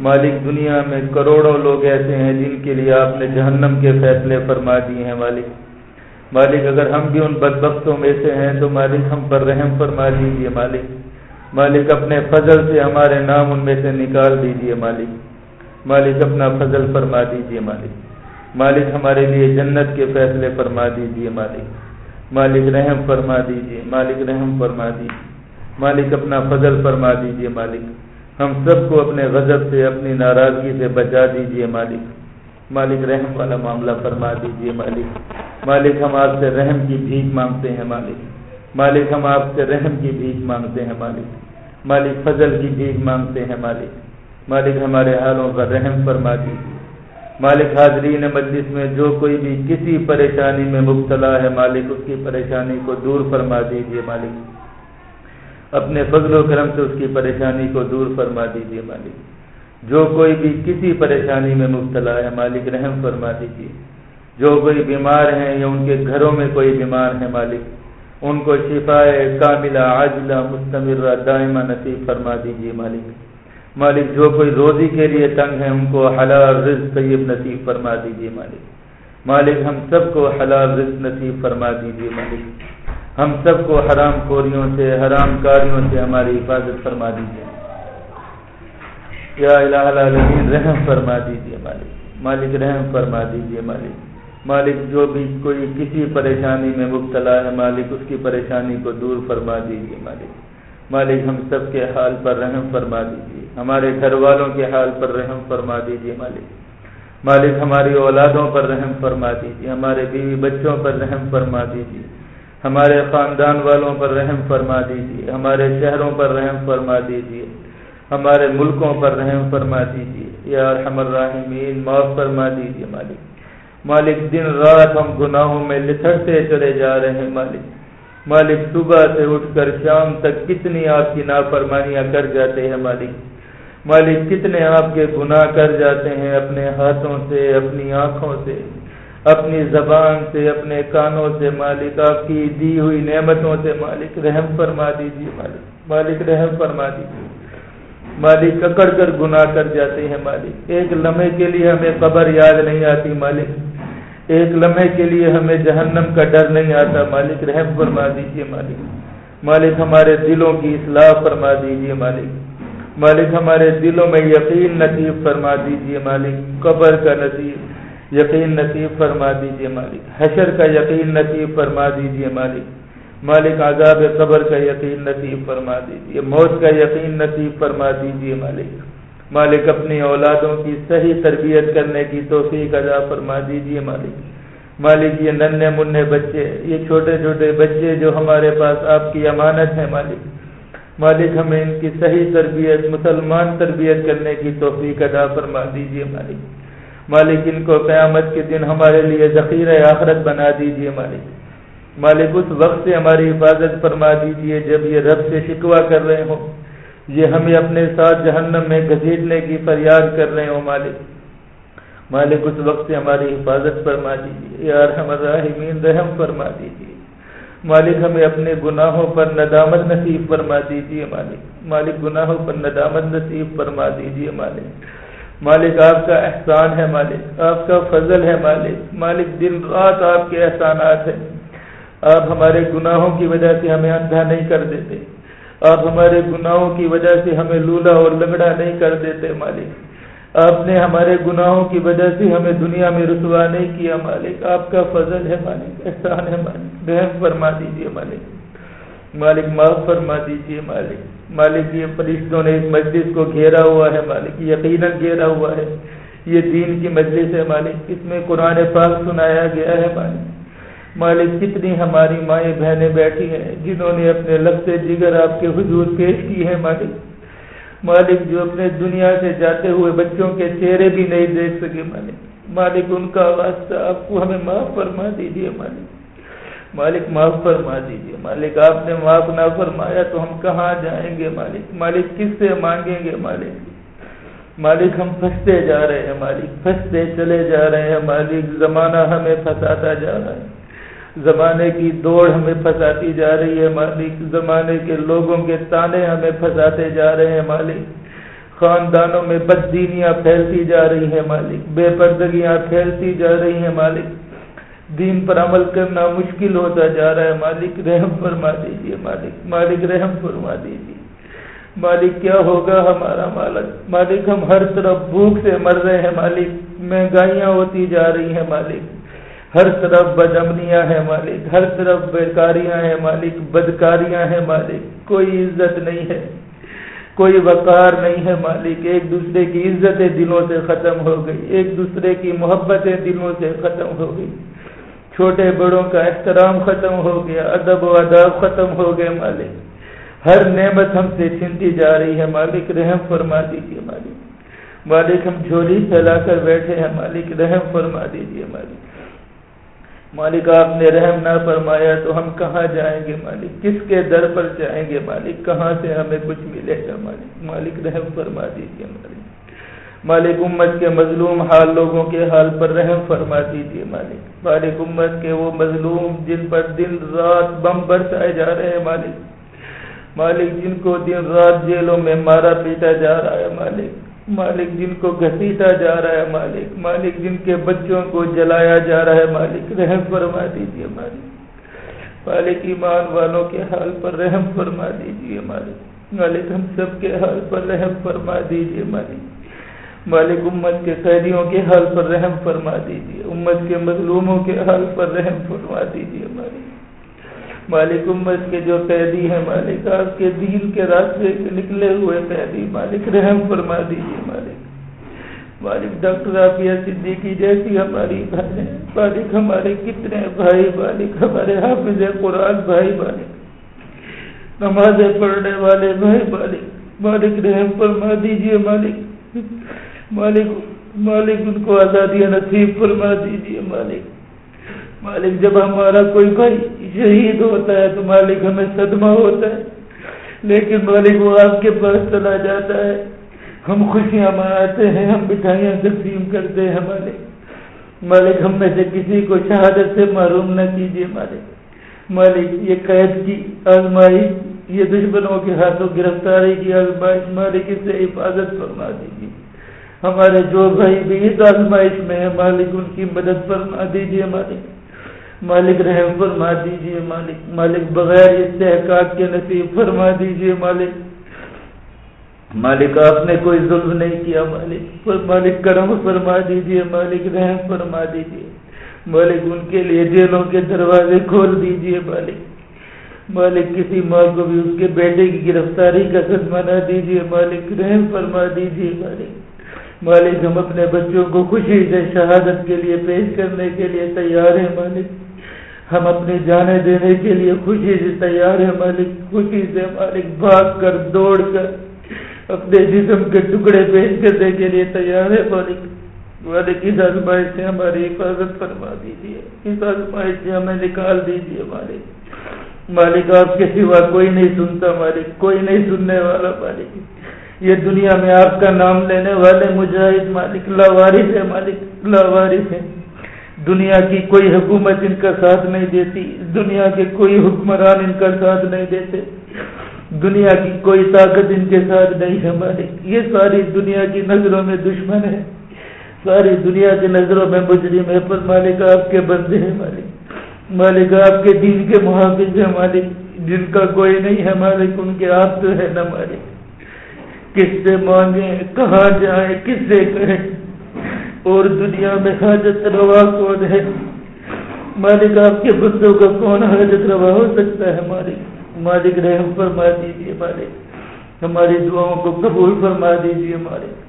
مالک دنیا میں کروڑوں لوگ ایسے ہیں جن کے لیے آپ نے جہنم کے فیصلے فرما دیے ہیں، مالک۔ مالک، اگر ہم بھی ان بدبختوں میں سے ہیں تو مالک ہم پر رحم فرما دیجیے مالک۔ مالک، اپنے فضل سے ہمارے نام ان میں سے نکال دیجیے مالک۔ مالک، اپنا فضل فرما دیجیے مالک۔ مالک، ہمارے لیے جنت کے فیصلے فرما دیجیے مالک۔ مالک، رحم فرما دیجیے مالک، رحم فرما دیجیے مالک، اپنا فضل فرما دیجیے مالک۔ ہم سب کو اپنے غضب سے، اپنی ناراضگی سے بچا دیجیے مالک۔ مالک رحم والا معاملہ فرما دیجیے مالک۔ مالک ہم آپ سے رحم کی بھیک مانگتے ہیں مالک۔ مالک ہم آپ سے رحم کی بھیک مانگتے ہیں مالک۔ مالک فضل کی بھیک مانگتے ہیں مالک۔ مالک ہمارے حالوں کا رحم فرما دیجیے مالک حاضرین مجلس میں جو کوئی بھی کسی پریشانی میں مبتلا ہے، مالک اس کی پریشانی کو دور فرما دیجیے مالک۔ اپنے فضل و کرم سے اس کی پریشانی کو دور فرما دیجیے مالک۔ جو کوئی بھی کسی پریشانی میں مبتلا ہے، مالک رحم فرما دیجیے جو کوئی بیمار ہیں یا ان کے گھروں میں کوئی بیمار ہے، مالک، ان کو شفا کاملہ، عاجلہ مستمر دائمہ نصیب فرما دیجیے مالک۔ مالک، جو کوئی روزی کے لیے تنگ ہیں، ان کو حلال رزق طیب نصیب فرما دیجیے مالک۔ مالک، ہم سب کو حلال رزق نصیب فرما دیجیے مالک۔ ہم سب کو حرام خوریوں سے، حرام کاریوں سے ہماری حفاظت فرما دیجیے یا الہ العالمین، رحم فرما دیجیے مالک۔ مالک، رحم فرما دیجیے مالک۔ مالک جو بھی کوئی کسی پریشانی میں مبتلا ہے، مالک اس کی پریشانی کو دور فرما دیجیے مالک۔ مالک، ہم سب کے حال پر رحم فرما دیجیے ہمارے گھر والوں کے حال پر رحم فرما دیجیے مالک۔ مالک، ہماری اولادوں پر رحم فرما دیجیے ہمارے بیوی بچوں پر رحم فرما دیجیے ہمارے خاندان والوں پر رحم فرما دیجیے، ہمارے شہروں پر رحم فرما دیجیے، ہمارے ملکوں پر رحم فرما دیجیے۔ یا الرحمین معاف فرما دیجیے مالک۔ مالک، دن رات ہم گناہوں میں لتھڑتے چلے جا رہے ہیں مالک۔ مالک، صبح سے اٹھ کر شام تک کتنی آپ کی نافرمانیاں کر جاتے ہیں مالک۔ مالک، کتنے آپ کے گناہ کر جاتے ہیں اپنے ہاتھوں سے، اپنی آنکھوں سے۔ اپنی زبان سے، اپنے کانوں سے مالک، آپ کی دی ہوئی نعمتوں سے مالک رحم فرما دیجیے مالک مالک رحم فرما دیجیے مالک اکڑ کر گناہ کر جاتے ہیں، مالک۔ ایک لمحے کے لیے ہمیں قبر یاد نہیں آتی، مالک۔ ایک لمحے کے لیے ہمیں جہنم کا ڈر نہیں آتا، مالک رحم فرما دیجیے مالک۔ مالک ہمارے دلوں کی اصلاح فرما دیجیے مالک۔ مالک ہمارے دلوں میں یقین نصیب فرما دیجیے مالک۔ قبر کا نصیب۔ یقین نصیب فرما دیجیے مالک۔ حشر کا یقین نصیب فرما دیجیے مالک۔ مالک عذاب قبر کا یقین نصیب فرما دیجیے موت کا یقین نصیب فرما دیجیے مالک۔ مالک اپنی اولادوں کی صحیح تربیت کرنے کی توفیق ادا فرما دیجیے مالک۔ مالک، یہ ننے منع بچے، یہ چھوٹے چھوٹے بچے جو ہمارے پاس آپ کی امانت ہیں مالک۔ مالک، ہمیں ان کی صحیح تربیت، مسلمان تربیت کرنے کی توفیق ادا فرما دیجیے مالک۔ مالک ان کو قیامت کے دن ہمارے لیے ذخیرہ آخرت بنا دیجیے مالک۔ مالک اس وقت سے ہماری حفاظت فرما دیجیے جب یہ رب سے شکوا کر رہے ہوں۔ یہ ہمیں اپنے ساتھ جہنم میں گھسیٹنے کی فریاد کر رہے ہوں مالک۔ مالک اس وقت سے ہماری حفاظت فرما دیجیے یار الراحمین، رحم فرما دیجیے مالک ہمیں اپنے گناہوں پر ندامت نصیب فرما دیجیے مالک۔ مالک گناہوں پر ندامت نصیب فرما دیجیے مالک۔ مالک آپ کا احسان ہے مالک، آپ کا فضل ہے مالک مالک دن رات آپ کے احسانات ہیں۔ آپ ہمارے گناہوں کی وجہ سے ہمیں اندھا نہیں کر دیتے۔ آپ ہمارے گناہوں کی وجہ سے ہمیں لولا اور لگڑا نہیں کر دیتے مالک۔ آپ نے ہمارے گناہوں کی وجہ سے ہمیں دنیا میں رسوا نہیں کیا مالک۔ آپ کا فضل ہے مالک، احسان ہے مالک۔ رحم فرما دیجیے مالک۔ مالک معاف فرما دیجیے مالک۔ مالک یہ فرشتوں نے اس مجلس کو گھیرا ہوا ہے، مالک جی یقیناً گھیرا ہوا ہے۔ یہ دین کی مجلس ہے، مالک، اس میں قرآن پاک سنایا گیا ہے، مالک۔ مالک، کتنی ہماری مائیں بہنیں بیٹھی ہیں، جنہوں نے اپنے لفظ جگر آپ کے حضور پیش کی ہے مالک۔ مالک جو اپنے دنیا سے جاتے ہوئے بچوں کے چہرے بھی نہیں دیکھ سکے، مالک۔ مالک، ان کا واسطہ آپ کو ہمیں معاف فرما دیجیے مالک۔ مالک معاف فرما دیجیے مالک آپ نے معاف نہ فرمایا تو ہم کہاں جائیں گے؟ مالک مالک کس سے مانگیں گے؟ مالک مالک ہم پھنستے جا رہے ہیں۔ مالک پھنستے چلے جا رہے ہیں۔ مالک زمانہ ہمیں پھنساتا جا رہا ہے۔ زمانے کی دوڑ ہمیں پھنساتی جا رہی ہے۔ مالک زمانے کے لوگوں کے تانے ہمیں پھنساتے جا رہے ہیں۔ مالک خاندانوں میں بددینیاں پھیلتی جا رہی ہیں۔ مالک بے پردگیاں پھیلتی جا رہی ہیں۔ مالک دین پر عمل کرنا مشکل ہوتا جا رہا ہے۔ مالک رحم فرما دیجیے مالک مالک رحم فرما دیجیے مالک کیا ہوگا؟ ہمارا مالک مالک ہم ہر طرف بھوک سے مر رہے ہیں۔ مالک، مہنگائیاں ہوتی جا رہی ہیں۔ مالک، ہر طرف بدمنیاں ہیں۔ مالک، ہر طرف بیکاریاں ہیں۔ مالک، بدکاریاں ہیں۔ مالک، کوئی عزت نہیں ہے۔ کوئی وقار نہیں ہے۔ مالک، ایک دوسرے کی عزتیں دلوں سے ختم ہو گئی۔ ایک دوسرے کی محبتیں دلوں سے ختم ہو گئی۔ چھوٹے بڑوں کا احترام ختم ہو گیا، ادب و اداب ختم ہو گئے مالک۔ ہر نعمت ہم سے چھنتی جا رہی ہے مالک، رحم فرما دیجیے مالک۔ مالک، ہم جھولی پھیلا کر بیٹھے ہیں مالک، رحم فرما دیجیے مالک۔ مالک، آپ نے رحم نہ فرمایا تو ہم کہاں جائیں گے مالک؟ کس کے در پر جائیں گے مالک؟ کہاں سے ہمیں کچھ ملے گا مالک؟ مالک، رحم فرما دیجیے مالک۔ مالک امت کے مظلوم حال لوگوں کے حال پر رحم فرما دیجیے مالک۔ مالک امت کے وہ مظلوم جن پر دن رات بم برسائے جا رہے ہیں مالک۔ مالک جن کو دن رات جیلوں میں مارا پیٹا جا رہا ہے مالک۔ مالک جن کو گھسیٹا جا رہا ہے مالک۔ مالک جن کے بچوں کو جلایا جا رہا ہے مالک۔ رحم فرما دیجیے مالک۔ مالک ایمان والوں کے حال پر رحم فرما دیجیے مالک۔ مالک ہم سب کے حال پر رحم فرما دیجیے مالک۔ مالک امت کے قیدیوں کے حال پر رحم فرما دیجیے، امت کے مظلوموں کے حال پر رحم فرما دیجیے مالک۔ مالک امت کے جو قیدی ہیں، مالک آپ کے دین کے راستے سے نکلے ہوئے قیدی، مالک رحم فرما دیجیے مالک۔ مالک ڈاکٹر عافیہ صدیقی جیسی ہماری بہنیں مالک ہمارے کتنے بھائی، مالک ہمارے حافظ قرآن بھائی، مالک۔ نمازیں پڑھنے والے بھائی، مالک۔ مالک رحم فرما دیجیے مالک۔ مالک مالک ان کو آزادیاں نصیب فرما دیجیے مالک۔ مالک، جب ہمارا کوئی بھائی شہید ہوتا ہے تو مالک ہمیں صدمہ ہوتا ہے۔ لیکن مالک وہ آپ کے پاس چلا جاتا ہے۔ ہم خوشیاں مناتے ہیں، ہم مٹھائیاں تقسیم کرتے ہیں مالک۔ مالک، ہم میں سے کسی کو شہادت سے معروم نہ کیجیے مالک۔ مالک، یہ قید کی آزمائش یہ دشمنوں کے ہاتھوں گرفتاری کی آزمائش مالک اس سے حفاظت فرما دیجیے ہمارے جو بھائی بھی آزمائش میں ہے مالک ان کی مدد فرما دیجیے مالک۔ مالک رحم فرما دیجیے مالک۔ مالک بغیر استحقاق کے نصیب فرما دیجیے مالک۔ مالک، آپ نے کوئی ظلم نہیں کیا مالک۔ مالک، کرم فرما دیجیے مالک، رحم فرما دیجیے مالک، ان کے لیے جیلوں کے دروازے کھول دیجیے مالک۔ مالک، کسی ماں کو بھی اس کے بیٹے کی گرفتاری کا صدمہ نہ دیجیے مالک۔ رحم فرما دیجیے مالک۔ مالک ہم اپنے بچوں کو خوشی سے شہادت کے لیے پیش کرنے کے لیے تیار ہیں مالک۔ ہم اپنی جانے دینے کے لیے خوشی سے تیار ہیں مالک۔ خوشی سے مالک بھاگ کر، دوڑ کر اپنے جسم کے ٹکڑے پیش کرنے کے لیے تیار ہے مالک۔ مالک، اس آزمائش سے ہماری حفاظت فرما دیجیے اس آزمائش سے ہمیں نکال دیجیے مالک۔ مالک، آپ کے سوا کوئی نہیں سنتا مالک۔ کوئی نہیں سننے والا مالک۔ یہ دنیا میں آپ کا نام لینے والے مجاہد مالک، لاوارث ہے مالک، لاوارث ہے دنیا کی کوئی حکومت ان کا ساتھ نہیں دیتی، دنیا کے کوئی حکمران ان کا ساتھ نہیں دیتے۔ دنیا کی کوئی طاقت ان کے ساتھ نہیں ہے مالک۔ یہ ساری دنیا کی نظروں میں دشمن ہے۔ ساری دنیا کی نظروں میں مجرم ہے۔ پر مالک آپ کے بندے ہیں مالک۔ مالک آپ کے دین کے محافظ ہیں مالک۔ جن کا کوئی نہیں ہے مالک، ان کے آپ تو ہے نا مالک۔ کس سے مانگے، کہاں جائیں کس سے کہیں اور دنیا میں حاجت روا کون ہے؟ مالک آپ کے بندوں کا کون حاجت روا ہو سکتا ہے مالک؟ مالک رحم فرما دیجیے مالک۔ ہماری دعاؤں کو قبول فرما دیجیے مالک۔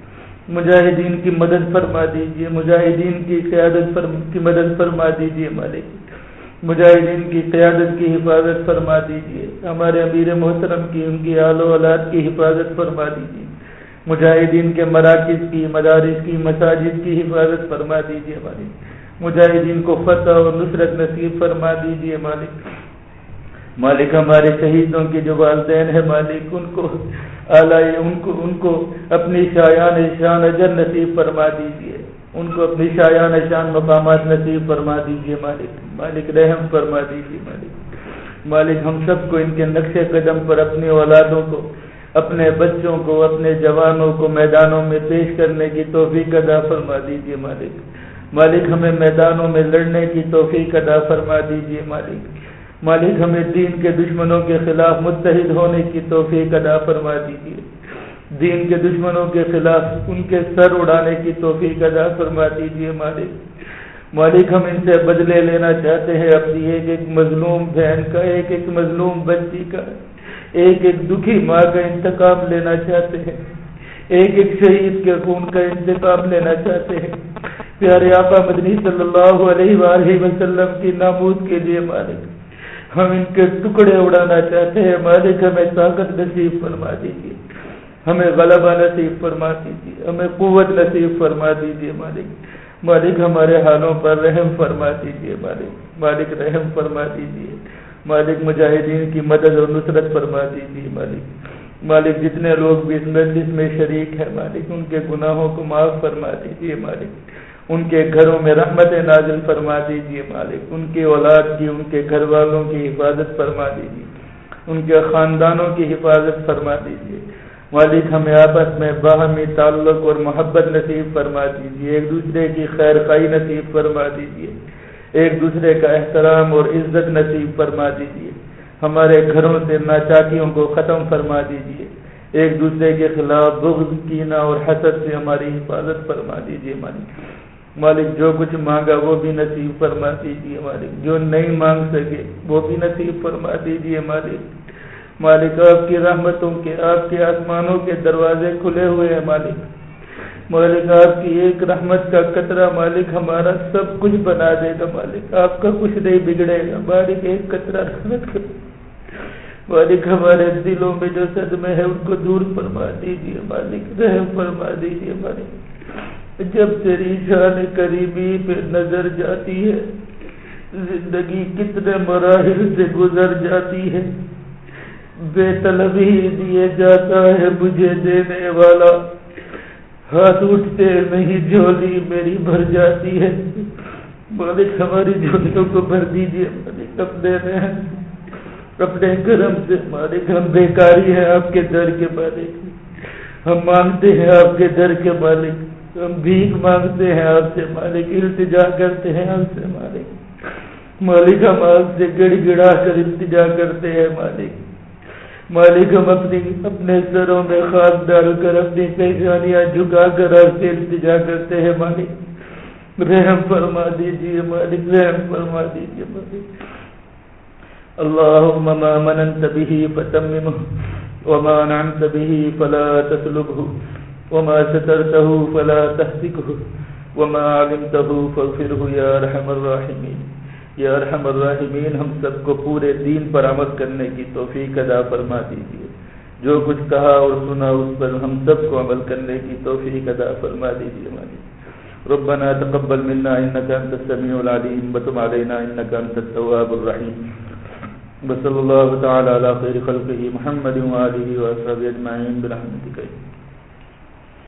مجاہدین کی مدد فرما دیجیے مجاہدین کی قیادت کی مدد فرما دیجیے مالک۔ مجاہدین کی، قیادت کی حفاظت فرما دیجیے ہمارے امیر محترم کی، ان کی آل و اولاد کی حفاظت فرما دیجیے مجاہدین کے مراکز کی، مدارس کی، مساجد کی حفاظت فرما دیجیے مالک۔ مجاہدین کو فتح اور نصرت نصیب فرما دیجیے مالک۔ مالک، ہمارے شہیدوں کے جو والدین ہیں مالک، ان کو اعلیٰ ان کو ان کو اپنی شایان شان اجر نصیب فرما دیجیے ان کو اپنی شایان شان مقامات نصیب فرما دیجیے مالک مالک رحم فرما دیجیے مالک۔ مالک، ہم سب کو ان کے نقش قدم پر اپنی اولادوں کو، اپنے بچوں کو، اپنے جوانوں کو میدانوں میں پیش کرنے کی توفیق ادا فرما دیجیے مالک۔ مالک، ہمیں میدانوں میں لڑنے کی توفیق ادا فرما دیجیے مالک۔ مالک، ہمیں دین کے دشمنوں کے خلاف متحد ہونے کی توفیق ادا فرما دیجیے دین کے دشمنوں کے خلاف ان کے سر اڑانے کی توفیق ادا فرما دیجیے مالک۔ مالک ہم ان سے بدلے لینا چاہتے ہیں۔ اپنی جی ایک ایک مظلوم بہن کا، ایک ایک مظلوم بچی کا، ایک ایک دکھی ماں کا انتقام لینا چاہتے ہیں۔ ایک ایک شہید کے خون کا انتقام لینا چاہتے ہیں۔ پیارے آقا مدنی صلی اللہ علیہ وآلہ وسلم کی نامود کے لیے مالک، ہم ان کے ٹکڑے اڑانا چاہتے ہیں۔ مالک ہمیں طاقت نصیب فرما دیجیے۔ ہمیں غلبہ نصیب فرما دیجیے، ہمیں قوت نصیب فرما دیجیے مالک۔ مالک ہمارے حالوں پر رحم فرما دیجیے مالک۔ مالک رحم فرما دیجیے۔ مالک مجاہدین کی مدد اور نصرت فرما دیجیے مالک۔ مالک جتنے لوگ بھی اس مجلس میں شریک ہیں مالک، ان کے گناہوں کو معاف فرما دیجیے مالک۔ ان کے گھروں میں رحمت نازل فرما دیجیے مالک۔ ان کی اولاد کی، ان کے گھر والوں کی حفاظت فرما دیجیے۔ ان کے خاندانوں کی حفاظت فرما دیجیے۔ مالک ہمیں آپس میں باہمی تعلق اور محبت نصیب فرما دیجیے ایک دوسرے کی خیر خائی نصیب فرما دیجیے ایک دوسرے کا احترام اور عزت نصیب فرما دیجیے ہمارے گھروں سے ناچاکیوں کو ختم فرما دیجیے ایک دوسرے کے خلاف بغض، کینہ اور حسد سے ہماری حفاظت فرما دیجیے مالک۔ مالک، جو کچھ مانگا وہ بھی نصیب فرما دیجیے مالک۔ جو نہیں مانگ سکے وہ بھی نصیب فرما دیجیے مالک۔ مالک آپ کی رحمتوں کے، آپ کے آسمانوں کے دروازے کھلے ہوئے ہیں مالک۔ مالک آپ کی ایک رحمت کا قطرہ مالک ہمارا سب کچھ بنا دے گا مالک۔ آپ کا کچھ نہیں بگڑے گا۔ مالک ایک قطرہ رحمت کا مالک ہمارے دلوں میں جو صدمے ہے ان کو دور فرما دیجیے مالک، رحم فرما دیجیے مالک۔ جب تیری شان قریبی پہ نظر جاتی ہے، زندگی کتنے مراحل سے گزر جاتی ہے۔ بے طلبی دیے جاتا ہے مجھے دینے والا۔ ہاتھ اٹھتے نہیں، جھولی میری بھر جاتی ہے۔ مالک ہماری جھولیوں کو بھر دیجیے مالک اپنے اپنے کرم سے مالک ہم بیکاری ہیں آپ کے در کے مالک۔ ہم مانگتے ہیں آپ کے در کے مالک۔ ہم بھیک مانگتے ہیں آپ سے مالک، التجا کرتے ہیں آپ سے مالک۔ مالک ہم آپ سے گڑ گڑا کر التجا کرتے ہیں مالک۔ مالک ہم اپنی اپنے سروں میں خاص ڈال کر اپنی پیشانیاں جھکا کر آپ سے التجا کرتے ہیں مالک۔ رحم فرما دیجیے مالک، رحم فرما دیجیے مالک۔ اللهم ما مننت به فتممه وما نعمت به فلا تسلبه وما سترته فلا تهتكه وما علمته فاغفره يا رحم الراحمين یا رحم الراحمین، ہم سب کو پورے دین پر عمل کرنے کی توفیق ادا فرما دیجیے جو کچھ کہا اور سنا اس پر ہم سب کو عمل کرنے کی توفیق ادا فرما دیجیے مالک ربنا تقبل منا انك انت السميع العليم وتب علينا انك انت التواب الرحيم بصلی اللہ تعالی علی خیر خلقه محمد و آلہ و اصحابہ اجمعین